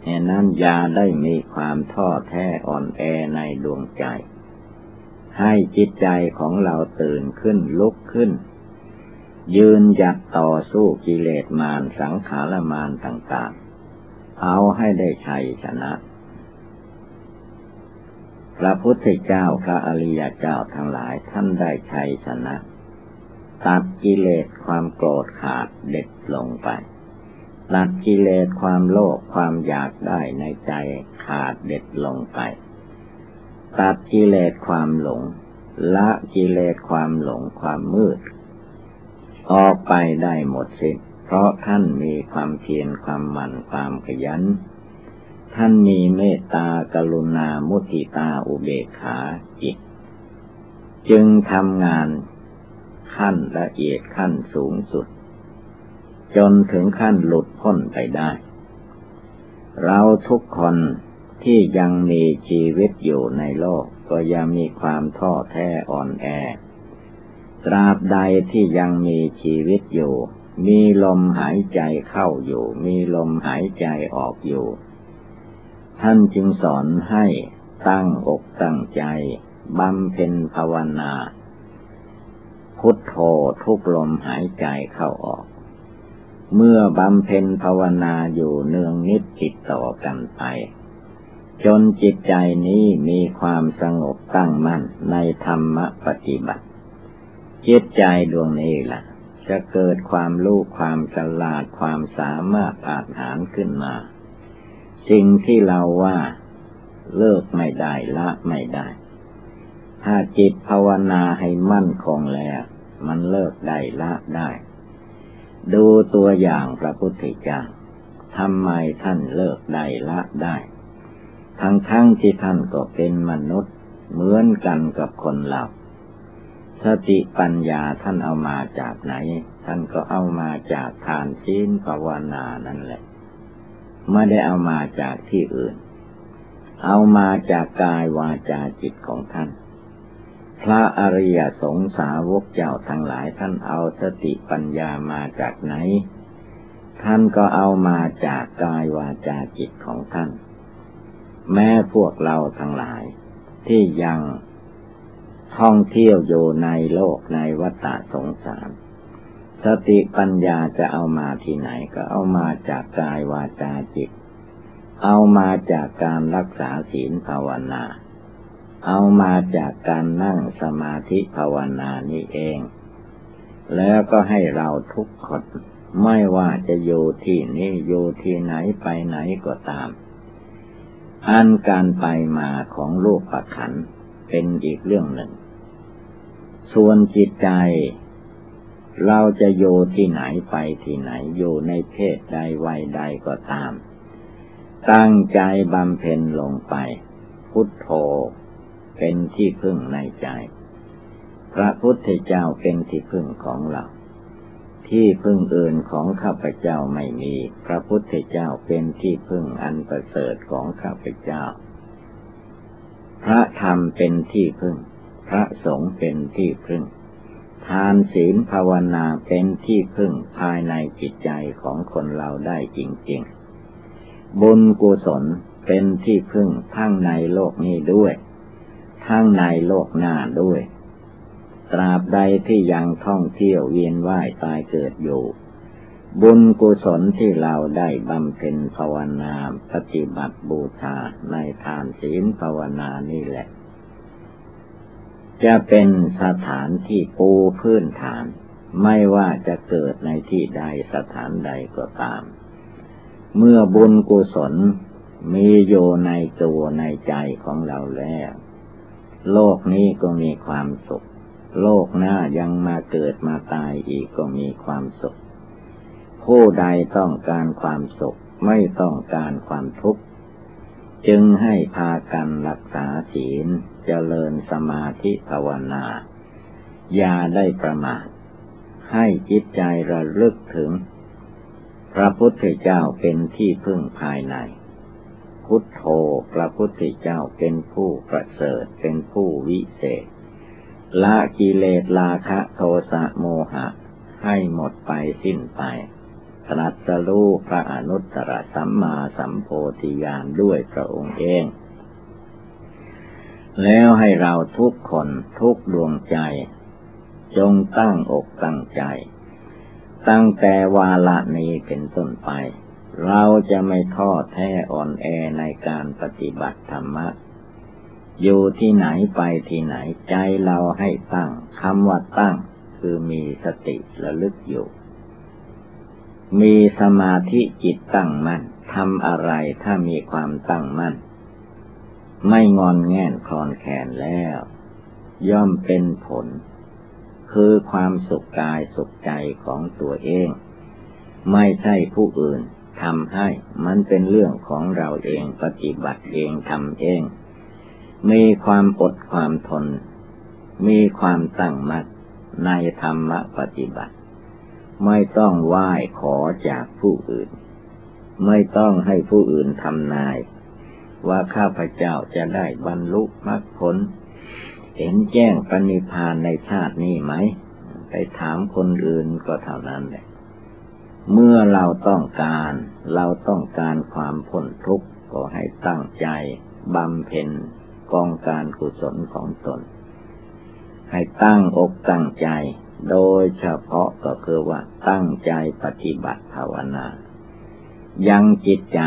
Speaker 1: แห่นั้นยาได้มีความท้อแท้อ่อนแอในดวงใจ ให้จิตใจของเราตื่นขึ้นลุกขึ้น ยืนหยัดต่อสู้กิเลสมารสังขารมารต่างๆ เอาให้ได้ชัยชนะ พระพุทธเจ้าพระอริยเจ้าทั้งหลายท่านได้ชัยชนะ ตัดกิเลสความโกรธขาดเด็ดลงไปตัดกิเลสความโลภความอยากได้ในใจขาดเด็ดลงไป ตัดกิเลสความหลง ละกิเลสความหลงความมืด ออกไปได้หมดสิ้นเพราะท่านมีความเพียรความหมั่นความขยัน ท่านมีเมตตากรุณามุทิตาอุเบกขาจิต จึงทำงานขั้นละเอียดขั้นสูงสุด จนถึงขั้นหลุดพ้นไปได้ เราทุกคน ที่ยังมีชีวิตอยู่ในโลกก็ยังมีความท้อแท้อ่อนแอ ตราบใดที่ยังมีชีวิตอยู่ มีลมหายใจเข้าอยู่ มีลมหายใจออกอยู่ ท่านจึงสอนให้ตั้งอกตั้งใจบำเพ็ญภาวนา พุทโธทุกลมหายใจเข้าออก เมื่อบำเพ็ญภาวนาอยู่เนืองนิดติดต่อกันไป จนจิตใจนี้มีความสงบตั้งมั่นในธรรมปฏิบัติ จิตใจดวงนี้ล่ะ จะเกิดความรู้ความฉลาดความสามารถอาหารขึ้นมา สิ่งที่เราว่าเลิกไม่ได้ละไม่ได้ ถ้าจิตภาวนาให้มั่นคงแล้ว มันเลิกได้ละได้ ดูตัวอย่างพระพุทธเจ้าทำไมท่านเลิกได้ละได้ ทั้งทั้งที่ท่านก็เป็นมนุษย์ เหมือนกันกับคนเรา สติปัญญาท่านเอามาจากไหน ท่านก็เอามาจากทานศีลภาวนานั่นแหละ ไม่ได้เอามาจากที่อื่น เอามาจากกายวาจาจิตของท่าน พระอริยสงสาวกเจ้าทั้งหลายท่านเอาสติปัญญามาจากไหนทท่านก็เอามาจากกายวาจาจิตของท่าน แม้พวกเราทั้งหลาย ที่ยังท่องเที่ยวอยู่ในโลกในวัฏสงสาร สติปัญญาจะเอามาที่ไหนก็เอามาจากกายวาจาจิต เอามาจากการรักษาศีลภาวนา เอามาจากการนั่งสมาธิภาวนานี้เอง แล้วก็ให้เราทุกคนไม่ว่าจะอยู่ที่นี่อยู่ที่ไหนไปไหนก็ตาม อันการไปมาของรูปประขันเป็นอีกเรื่องหนึ่ง ส่วนจิตใจ เราจะอยู่ที่ไหนไปที่ไหนอยู่ในเพศใดวัยใดก็ตาม ตั้งใจบำเพ็ญลงไป พุทโธเป็นที่พึ่งในใจ พระพุทธเจ้าเป็นที่พึ่งของเรา ที่พึ่งอื่นของข้าพเจ้าไม่มี พระพุทธเจ้าเป็นที่พึ่งอันประเสริฐของข้าพเจ้า พระธรรมเป็นที่พึ่ง พระสงฆ์เป็นที่พึ่ง ทานศีลภาวนาเป็นที่พึ่งภายในจิตใจของคนเราได้จริง ๆ บุญกุศลเป็นที่พึ่งทั้งในโลกนี้ด้วย ทั้งในโลกหน้าด้วย ตราบใดที่ยังท่องเที่ยวเวียนว่ายตายเกิดอยู่ บุญกุศลที่เราได้บำเพ็ญภาวนาปฏิบัติบูชาในทานศีลภาวนานี่แหละ จะเป็นสถานที่ปูพื้นฐาน ไม่ว่าจะเกิดในที่ใดสถานใดก็ตาม เมื่อบุญกุศลมีอยู่ในตัวในใจของเราแล้ว โลกนี้ก็มีความสุข โลกหน้ายังมาเกิดมาตายอีกก็มีความสุข ผู้ใดต้องการความสุขไม่ต้องการความทุกข์ จึงให้พากันรักษาศีลเจริญสมาธิภาวนา อย่าได้ประมาท ให้จิตใจระลึกถึง พระพุทธเจ้าเป็นที่พึ่งภายใน พุทโธพระพุทธเจ้าเป็นผู้ประเสริฐเป็นผู้วิเศษ ละกิเลสราคะโทสะโมหะ ให้หมดไปสิ้นไปตรัสรู้พระอนุตตรสัมมาสัมโพธิญาณด้วยพระองค์เอง แล้วให้เราทุกคนทุกดวงใจ จงตั้งอกตั้งใจ ตั้งแต่วาละนี้เป็นต้นไป เราจะไม่ท้อแท้อ่อนแอในการปฏิบัติธรรมะ อยู่ที่ไหนไปที่ไหนใจเราให้ตั้งคำว่าตั้ง คือมีสติระลึกอยู่ มีสมาธิจิตตั้งมัน่นทำอะไรถ้ามีความตั้งมั่น ไม่งอนแง่นคลอนแขนแล้ว ย่อมเป็นผล คือความสุขกายสุขใจของตัวเอง ไม่ใช่ผู้อื่นทำให้มันเป็นเรื่องของเราเองปฏิบัติเองทำเอง มีความอดความทน มีความตั้งมั่นในธรรมปฏิบัติ ไม่ต้องไหว้ขอจากผู้อื่น ไม่ต้องให้ผู้อื่นทำนาย ว่าข้าพเจ้าจะได้บรรลุมรรคผล เห็นแจ้งปณิพานในชาตินี้ไหม ไปถามคนอื่นก็เท่านั้นแหละเมื่อเราต้องการเราต้องการความพ้นทุกข์ก็ให้ตั้งใจบำเพ็ญ กองการกุศลของตน ให้ตั้งอกตั้งใจ โดยเฉพาะก็คือว่าตั้งใจปฏิบัติภาวนา ยังจิตใจ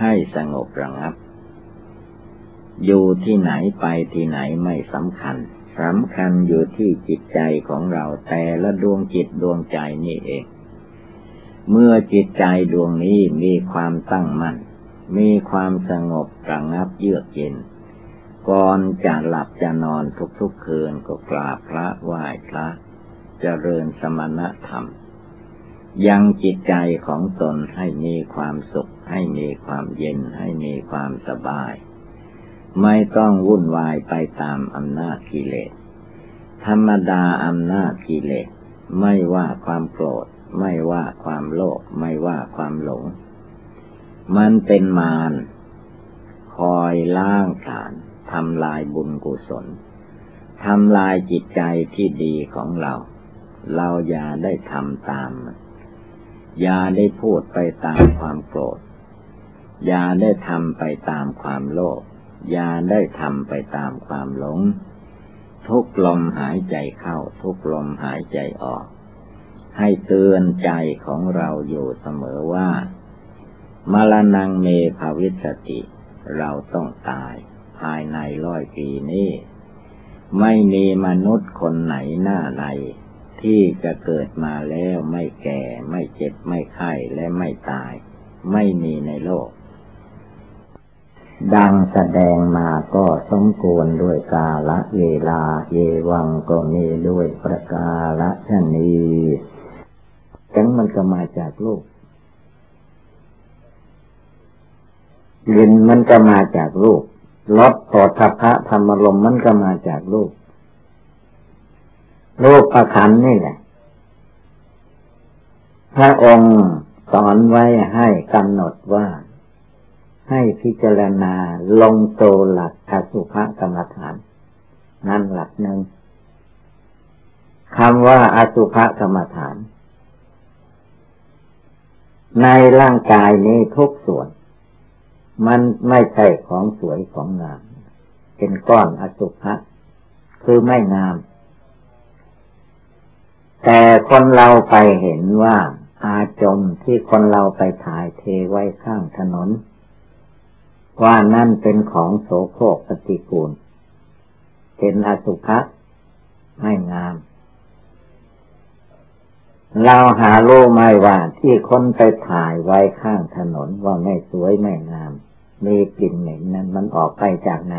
Speaker 1: ให้สงบระงับ อยู่ที่ไหนไปที่ไหนไม่สำคัญสำคัญอยู่ที่จิตใจของเราแต่ละดวงจิตดวงใจนี่เอง เมื่อจิตใจดวงนี้มีความตั้งมั่น มีความสงบระงับเยือกเย็น ก่อนจะหลับจะนอนทุกๆคืนก็กราบพระไหว้พระจเจริญสมณธรรม ยังจิตใจของตนให้มีความสุข ให้มีความเย็นให้มีความสบาย ไม่ต้องวุ่นวายไปตามอำนาจกิเลส ธรรมดาอำนาจกิเลส ไม่ว่าความโกรธ ไม่ว่าความโลภไม่ว่าความหลง มันเป็นมารคอยล้างผลาญทำลายบุญกุศลทำลายจิตใจที่ดีของเรา เราอย่าได้ทำตาม อย่าได้พูดไปตามความโกรธ อย่าได้ทำไปตามความโลภ อย่าได้ทำไปตามความหลง ทุกลมหายใจเข้า ทุกลมหายใจออก ให้เตือนใจของเราอยู่เสมอว่า มรณงเมภาวิสติ เราต้องตาย ภายในร้อยปีนี้ ไม่มีมนุษย์คนไหนหน้าไหนที่จะเกิดมาแล้วไม่แก่ ไม่เจ็บไม่ไข้และไม่ตาย ไม่มีในโลก ดังแสดงมาก็สมควรด้วยกาละเวลา เยวังก็มีด้วยประกาละชนีจังมันก็มาจากโลก ยินมันก็มาจากลูกรสโสทพะธรรมลมมันก็มาจากลูกรูปประคันนี่แหละ พระองค์สอนไว้ให้กำหนดว่า ให้พิจารณาลงโตหลักอสุภกรรมฐาน นั่นหลักหนึ่งคำว่าอสุภกรรมฐาน ในร่างกายนี้ทุกส่วน มันไม่ใช่ของสวยของงาม เป็นก้อนอสุภะคือไม่งาม แต่คนเราไปเห็นว่าอาจมที่คนเราไปถ่ายเทไว้ข้างถนน ว่านั่นเป็นของโสโครกปฏิกูล เป็นอสุภะไม่งาม เราหาโลไม่ว่าที่คนไปถ่ายไว้ข้างถนนว่าไม่สวยไม่งาม มีกลิ่นเหม็นนั้นมันออกไปจากไหน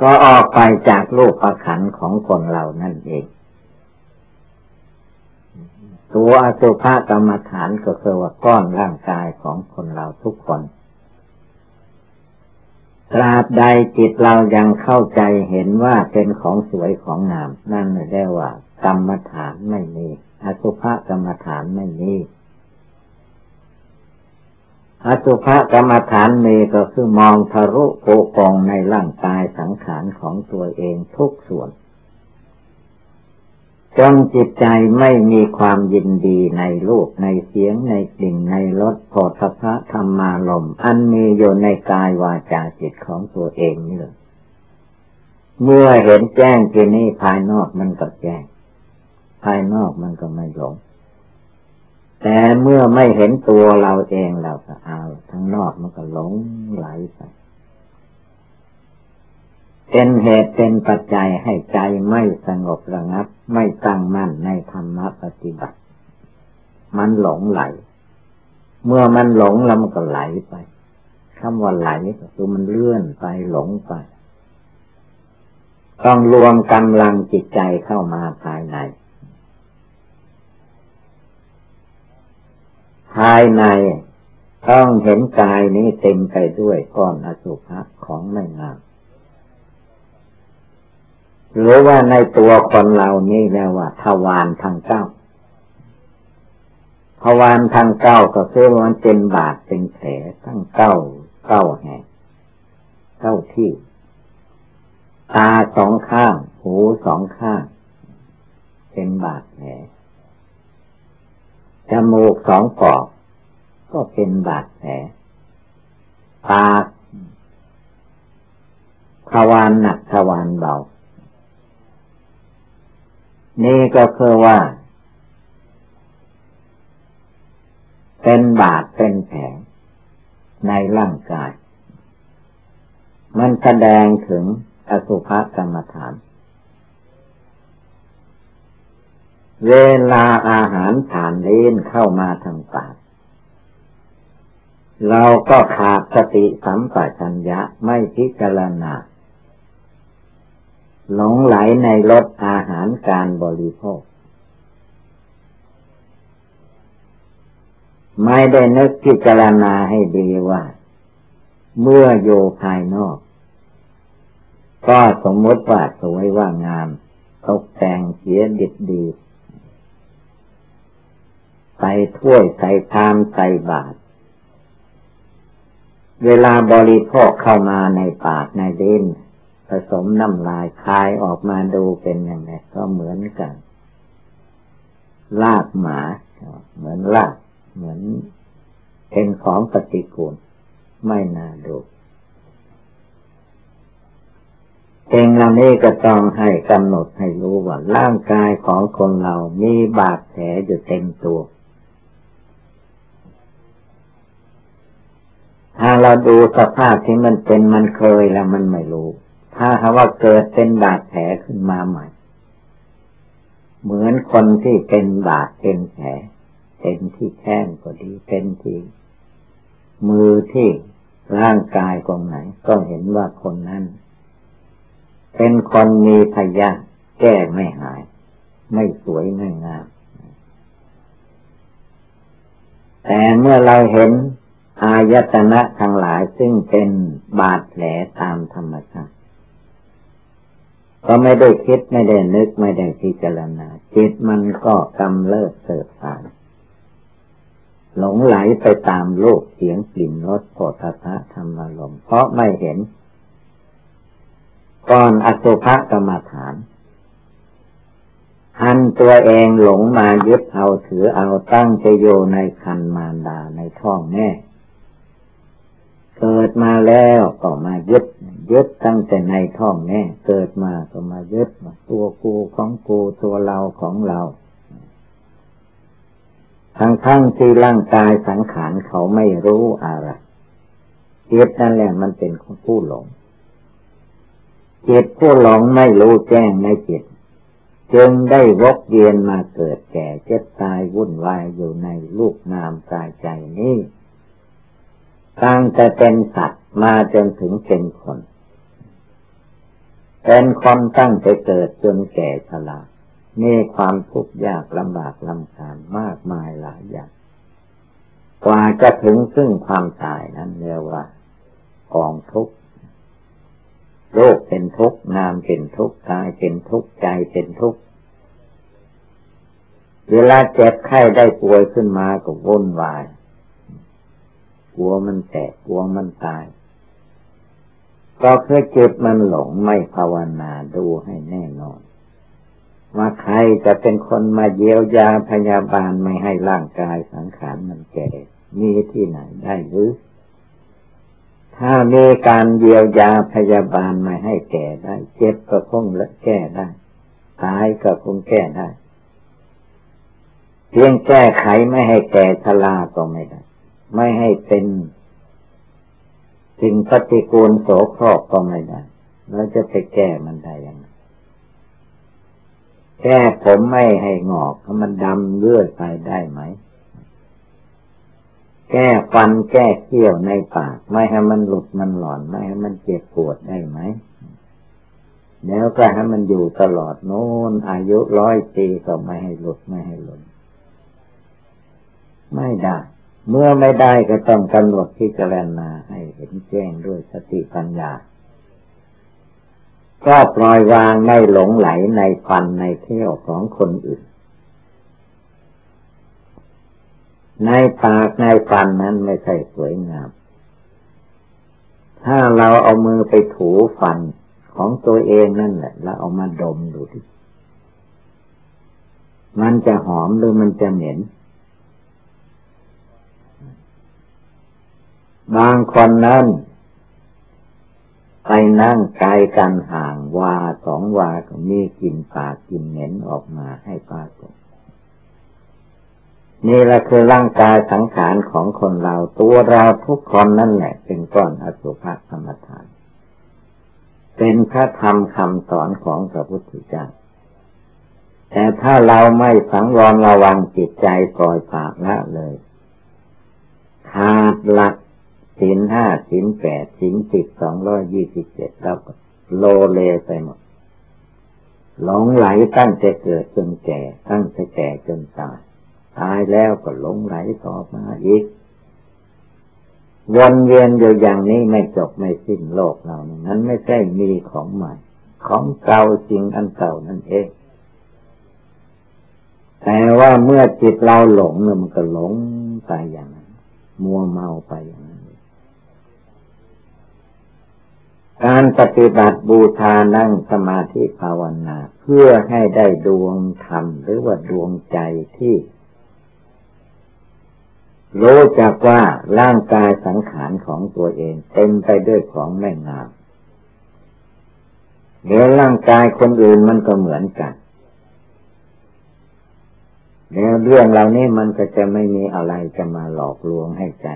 Speaker 1: ก็ออกไปจากโลกประขันของคนเรานั่นเอง ตัวอสุภกรรมฐานก็คือว่าก้อนร่างกายของคนเราทุกคนตราบใดจิตเรายังเข้าใจเห็นว่าเป็นของสวยของงาม นั่นเรียกว่า กรรมฐานไม่มี อสุภกรรมฐานไม่มี อสุภกรรมฐานมีก็คือมองทะลุโกกองในร่างกายสังขารของตัวเองทุกส่วน จนจิตใจไม่มีความยินดีในรูปในเสียงในกลิ่นในรสโผฏฐะธรรมาลมอันมีอยู่ในกายวาจาจิตของตัวเองนี่เลยเมื่อเห็นแจ้งทีนี้ภายนอกมันก็แจ้ง ภายนอกมันก็ไม่หลง แต่เมื่อไม่เห็นตัวเราเองเราก็เอาทั้งนอกมันก็หลงไหลไปเป็นเหตุเป็นปัจจัยให้ใจไม่สงบระงับ ไม่ตั้งมั่นในธรรมปฏิบัติ มันหลงไหล เมื่อมันหลงแล้วมันก็ไหลไปคำว่าไหลก็คือมันเลื่อนไปหลงไป ต้องรวมกำลังจิตใจเข้ามาภายใน ภายในต้องเห็นกายนี้เต็มไปด้วยก้อนอสุภะของไม่งามหรือว่าในตัวคนเรานี่แล้วว่าทวารทางเก้าทวารทางเก้าก็คือมันเป็นบาดเป็นแผลทั้งเก้าเก้าแห่งเก้าที่ ตาสองข้าง หูสองข้าง เป็นบาดแผล จมูกสองปอก ก็เป็นบาดแผลปากทวารหนักทวารเบา นี่ก็คือว่า เป็นบาดเป็นแผลในร่างกาย มันแสดงถึงอสุภกรรมฐาน เวลาอาหารผ่านเล่นเข้ามาทางปาก เราก็ขาดสติสัมปชัญญะไม่พิจารณาหลงไหลในรสอาหารการบริโภค ไม่ได้นึกพิจารณาให้ดีว่า เมื่อโยภายนอก ก็สมมติว่าสวยว่างาม ตกแต่งเสียดิดดี ใส่ถ้วยใส่ชามใส่บาตรเวลาบริโภคเข้ามาในปากในด่นผสมน้ำลายคายออกมาดูเป็นยังไงก็เหมือนกัน ลากหมา เหมือนลากเหมือนเป็นของปฏิกูล ไม่น่าดูเองเหล่านี้ก็ต้องให้กำหนดให้รู้ว่าร่างกายของคนเรามีบาดแผลอยู่เต็มตัว ถ้าเราดูสภาพที่มันเป็นมันเคยแล้วมันไม่รู้ ถ้าหาว่าเกิดเป็นบาดแผลขึ้นมาใหม่ เหมือนคนที่เป็นบาดเป็นแผล เป็นที่แข้งก็ดี เป็นที่มือที่ร่างกายตรงไหน ก็เห็นว่าคนนั้นเป็นคนมีพยาแก้ไม่หาย ไม่สวยไม่งาม แต่เมื่อเราเห็น อายตนะทั้งหลายซึ่งเป็นบาดแผลตามธรรมชาติก็ไม่ได้คิดไม่ได้นึกไม่ได้พิจารณา จิตมันก็กำเริบเสิดสารหลงไหลไปตามโลกเสียงกลิ่นรสโผฏฐะธรรมลมเพราะไม่เห็นก่อนอสุภกรรมฐานหันตัวเองหลงมายึดเอาถือเอาตั้งจะโยในคันมารดาในท้องแม่ เกิดมาแล้วก็มายึดยึดตั้งแต่ในท้องแม่เกิดมาก็มายึดตัวกูของกูตัวเราของเรา ทั้งทั้งที่ร่างกายสังขารเขาไม่รู้อะไรจิตนั่นแหละมันเป็นของผู้หลงจิตผู้หลงไม่รู้แจ้งในจิต จึงได้วกเวียนมาเกิดแก่เจ็บตายวุ่นวายอยู่ในลูกนามกายใจนี้ ตั้งแต่เป็นสัตว์มาจนถึงเป็นคน เป็นคนตั้งแต่เกิดจนแก่ชรามีความทุกข์ยากลำบากลำคาญมากมายหลายอย่าง กว่าจะถึงซึ่งความตายนั้นเรียกว่ากองทุกข์โลกเป็นทุกข์นามเป็นทุกข์กายเป็นทุกข์ใจเป็นทุกข์เวลาเจ็บไข้ได้ป่วยขึ้นมาก็วุ่นวาย กลัวมันแตกกลัวมันตาย ก็เพื่อจิตมันหลงไม่ภาวนาดูให้แน่นอน ว่าใครจะเป็นคนมาเยียวยาพยาบาลไม่ให้ร่างกายสังขารมันแก่มีที่ไหนได้หรือ ถ้ามีการเยียวยาพยาบาลไมาให้แก่ได้ เจ็บก็คงละแก้ได้ ตายก็คงแก้ได้ เพียงแก้ไขไม่ให้แก่ชราก็ไม่ได้ ไม่ให้เป็นสิ่งปฏิกูลโสโครกก็ไม่ได้เราจะไปแก้มันได้ยังไงแก้ผมไม่ให้งอกมันดำเลื่อยไปได้ไหม แก้ฟันแก้เขี้ยวในปาก ไม่ให้มันหลุดมันหลอน ไม่ให้มันเจ็บปวดได้ไหม แล้วก็ให้มันอยู่ตลอดโน้นอายุร้อยปีก็ไม่ให้หลุดไม่ให้หลุดไม่ได้ เมื่อไม่ได้ก็ต้องกำหนดที่จะแลนาให้เห็นแจ้งด้วยสติปัญญา ก็ปล่อยวางไม่หลงไหลในฟันในเที่ยวของคนอื่น ในปากในฟันนั้นไม่ใช่สวยงาม ถ้าเราเอามือไปถูฟันของตัวเองนั่นแหละ แล้วเอามาดมดูดิมันจะหอมหรือมันจะเหม็น บางคนนั้นไปนั่งไกลกันห่างวาสองวาก็มีกลิ่นปากกลิ่นเหม็นออกมาให้ปากฏนี่แหละคือร่างกายสังขารของคนเราตัวเราทุกคนนั่นแหละ เป็นก้อนอสุภะธรรมทาน เป็นพระธรรมคำสอนของพระพุทธเจ้าแต่ถ้าเราไม่สังวรระวังจิตใจปล่อยปากละเลยขาดหลัก สินห้าสินแปดสินสิบสองร้อยยี่สิบเจ็ดแล้วก็โลเลไปหมดหลงไหลตั้งแต่เกิดจนแก่ ตั้งแต่แก่จนตาย ตายแล้วก็หลงไหลต่อมาอีก วนเวียนอยู่อย่างนี้ไม่จบไม่สิ้นโลกเรานั้นไม่ใช่มีของใหม่ ของเก่าจริงอันเก่านั่นเอง แต่ว่าเมื่อจิตเราหลงมันก็หลงไปอย่างนั้น มัวเมาไปอย่างนั้น
Speaker 2: การปฏิบัติบูชานั่งสมาธิภาวนา เพื่อให้ได้ดวงธรรมหรือว่าดวงใจที่รู้จักว่าร่างกายสังขารของตัวเองเต็มไปด้วยของไม่งาม เดี๋ยวร่างกายคนอื่นมันก็เหมือนกันแล้วเรื่องเหล่านี้มันก็จะไม่มีอะไรจะมาหลอกลวงให้ใจ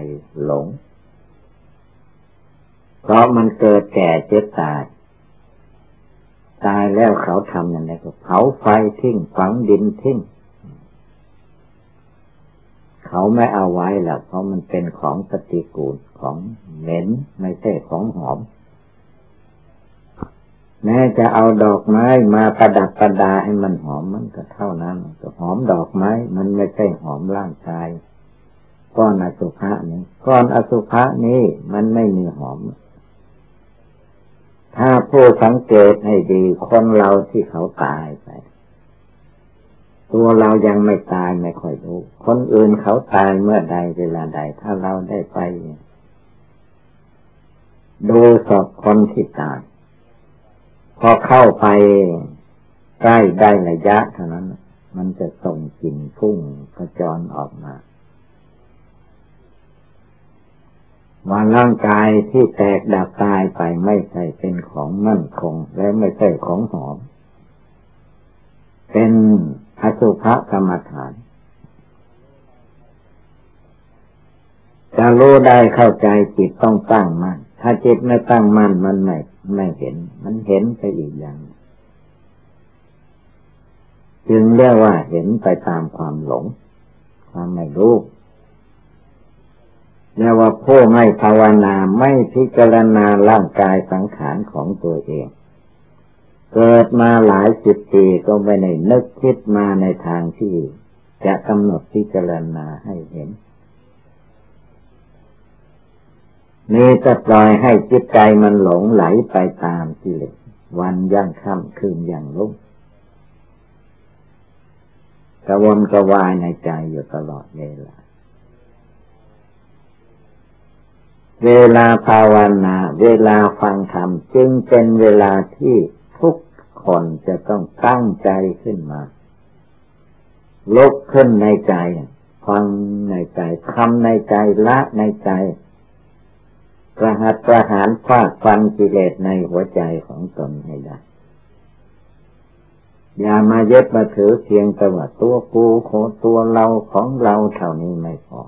Speaker 2: หลง เพราะมันเกิดแก่เจ็บตาย ตายแล้วเขาทำอย่างไรก็เผาไฟทิ้งฝังดินทิ้งเขาไม่เอาไว้แล้วเพราะมันเป็นของปฏิกูลของเหม็นไม่ใช่ของหอม แม้จะเอาดอกไม้มาประดับประดาให้มันหอมมันก็เท่านั้นก็หอมดอกไม้ มันไม่ใช่หอมร่างกายก้อนอสุภะนี้ก้อนอสุภะนี้มันไม่มีหอม ถ้าผู้สังเกตให้ดี คนเราที่เขาตายไป ตัวเรายังไม่ตายไม่ค่อยรู้ คนอื่นเขาตายเมื่อใดเวลาใด ถ้าเราได้ไปดูศพคนที่ตาย พอเข้าไปใกล้ได้ระยะเท่านั้น มันจะส่งกลิ่นพุ่งกระจรออกมา ว่าร่างกายที่แตกดับตายไปไม่ใช่เป็นของมั่นคง และไม่ใช่ของหอม เป็นอสุภกรรมฐาน จะรู้ได้เข้าใจจิตต้องตั้งมั่นถ้าจิตไม่ตั้งมั่นมันไม่ไม่เห็น มันเห็นไปอีกอย่าง จึงเรียกว่าเห็นไปตามความหลง ความไม่รู้ เรียกว่าผู้ไม่ภาวนาไม่พิจารณาร่างกายสังขารของตัวเอง เกิดมาหลายสิบปีก็ไม่ได้นึกคิดมาในทางที่จะกำหนดพิจารณาให้เห็นนี่จะปล่อยให้จิตใจมันหลงไหลไปตามกิเลสวันย่างค่ำคืนย่างลุ่งกระวนกระวายในใจอยู่ตลอดเวลา เวลาภาวนา เวลาฟังธรรมจึงเป็นเวลาที่ทุกคนจะต้องตั้งใจขึ้นมาลุกขึ้นในใจ ฟังในใจทำในใจละในใจประหัตประหารฟาดฟันกิเลสในหัวใจของตนให้ได้ อย่ามาเย็ดมาถือเพียงแต่ว่าตัวกูโคตัวเราของเราเท่านี้ไม่พอ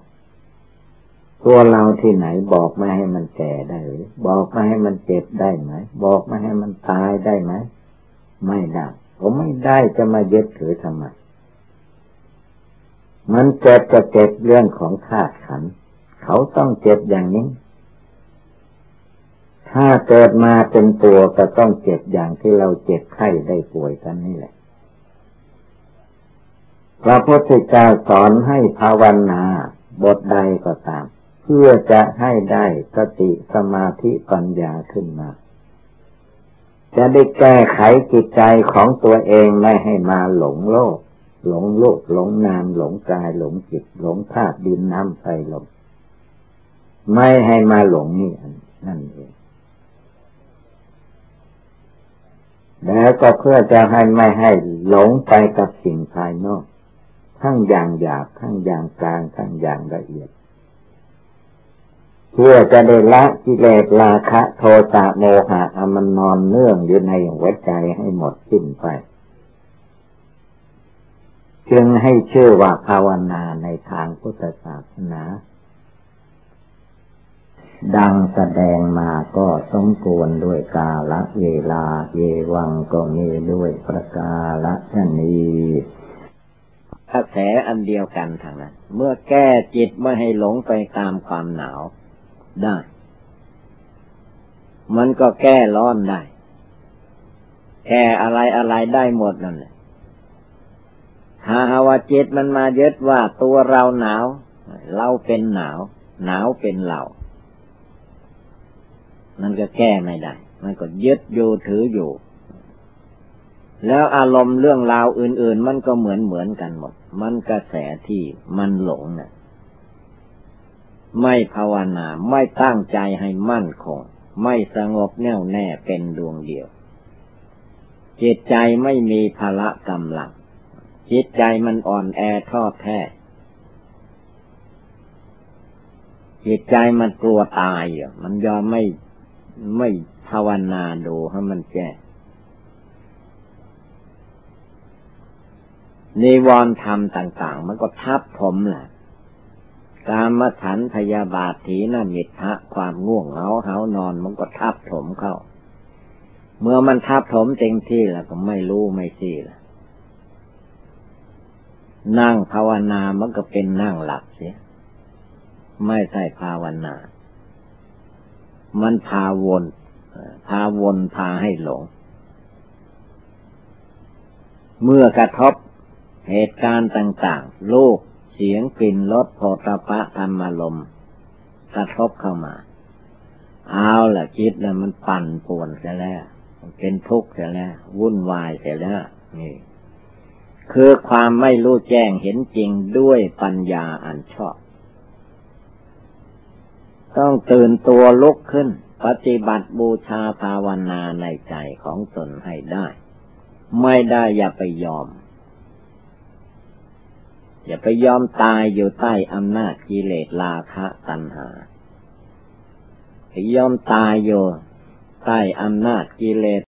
Speaker 2: ตัวเราที่ไหนบอกไม่ให้มันแก่ได้หรือบอกไม่ให้มันเจ็บได้ไหม บอกไม่ให้มันตายได้ไหม ไม่ได้ผมไม่ได้จะมาเย็ดถือทำไมมันเจ็บจะเจ็บเรื่องของธาตุขัน เขาต้องเจ็บอย่างนี้ ถ้าเกิดมาเป็นตัวก็ต้องเจ็บอย่างที่เราเจ็บไข้ได้ป่วยกันนี่แหละพระพุทธเจ้าสอนให้ภาวนาบทใดก็ตาม พื่อจะให้ได้สติสมาธิปัญญาขึ้นมา จะได้แก้ไขจิตใจของตัวเองไม่ให้มาหลงโลก หลงโลกหลงนามหลงกายหลงจิต หลงธาตุดินน้ำไฟลมไม่ให้มาหลงนี่นั่นเองแล้วก็เพื่อจะให้ไม่ให้หลงไปกับสิ่งภายนอก ทั้งอย่างหยาบทั้งอย่างกลางทั้งอย่างละเอียด เพื่อจะได้ละกิเลสราคะโทสะโมหะอมันนอนเนื่องอยู่ในหัวใจให้หมดสิ้นไป จึงให้ชื่อว่าภาวนาในทางพุทธศาสนา ดังแสดงมาก็สมควรด้วยกาละเวลาเยวังก็มีด้วยประกาละชนีกระแสอันเดียวกันทางนั้น เมื่อแก้จิตไม่ให้หลงไปตามความหนาว ได้ มันก็แก้ร้อนได้ แก้อะไรอะไรได้หมดนั่นแหละถ้าหาว่าจิตมันมายึดว่าตัวเราหนาว เราเป็นหนาว หนาวเป็นเรามันก็แก้ไม่ได้ มันก็ยึดอยู่ถืออยู่ แล้วอารมณ์เรื่องราวอื่น ๆ มันก็เหมือนเหมือนกันหมด มันกระแสที่มันหลงนะ่ย ไม่ภาวนาไม่ตั้งใจให้มั่นคง
Speaker 1: ไม่สงบแน่วแน่เป็นดวงเดียว จิตใจไม่มีพละกำลัง จิตใจมันอ่อนแอทอดแท้จิตใจมันกลัวตายอะมันยอมไม่ไม่ภาวนาดูให้มันแจ้นิวรณ์ธรรมต่าง ๆ มันก็ทับถมแหละ กามาฉันพยาบาทถีนมิทะความง่วงเหงาเหานอนมันก็ทับถมเข้า เมื่อมันทับถมเต็มที่แล้วก็ไม่รู้ไม่ซี่ละนั่งภาวนามันก็เป็นนั่งหลับเสีย ไม่ใช่ภาวนา มันพาวน พาวนพาให้หลง เมื่อกระทบเหตุการณ์ต่าง ๆ โลก สียงกลิ่นรสโผฏฐะธรรมลมกระทบเข้ามา เอาล่ะคิดแล้วมันปั่นป่วนเสียแล้วเป็นทุกข์เสียแล้ว วุ่นวายเสียแล้ว นี่ คือความไม่รู้แจ้งเห็นจริงด้วยปัญญาอันชอบ ต้องตื่นตัวลุกขึ้น ปฏิบัติบูชาภาวนาในใจของตนให้ได้ ไม่ได้อย่าไปยอม อย่าไปยอมตายอยู่ใต้อำนาจกิเลสราคะตัณหาไปยอมตายอยู่ใต้อำนาจกิเลส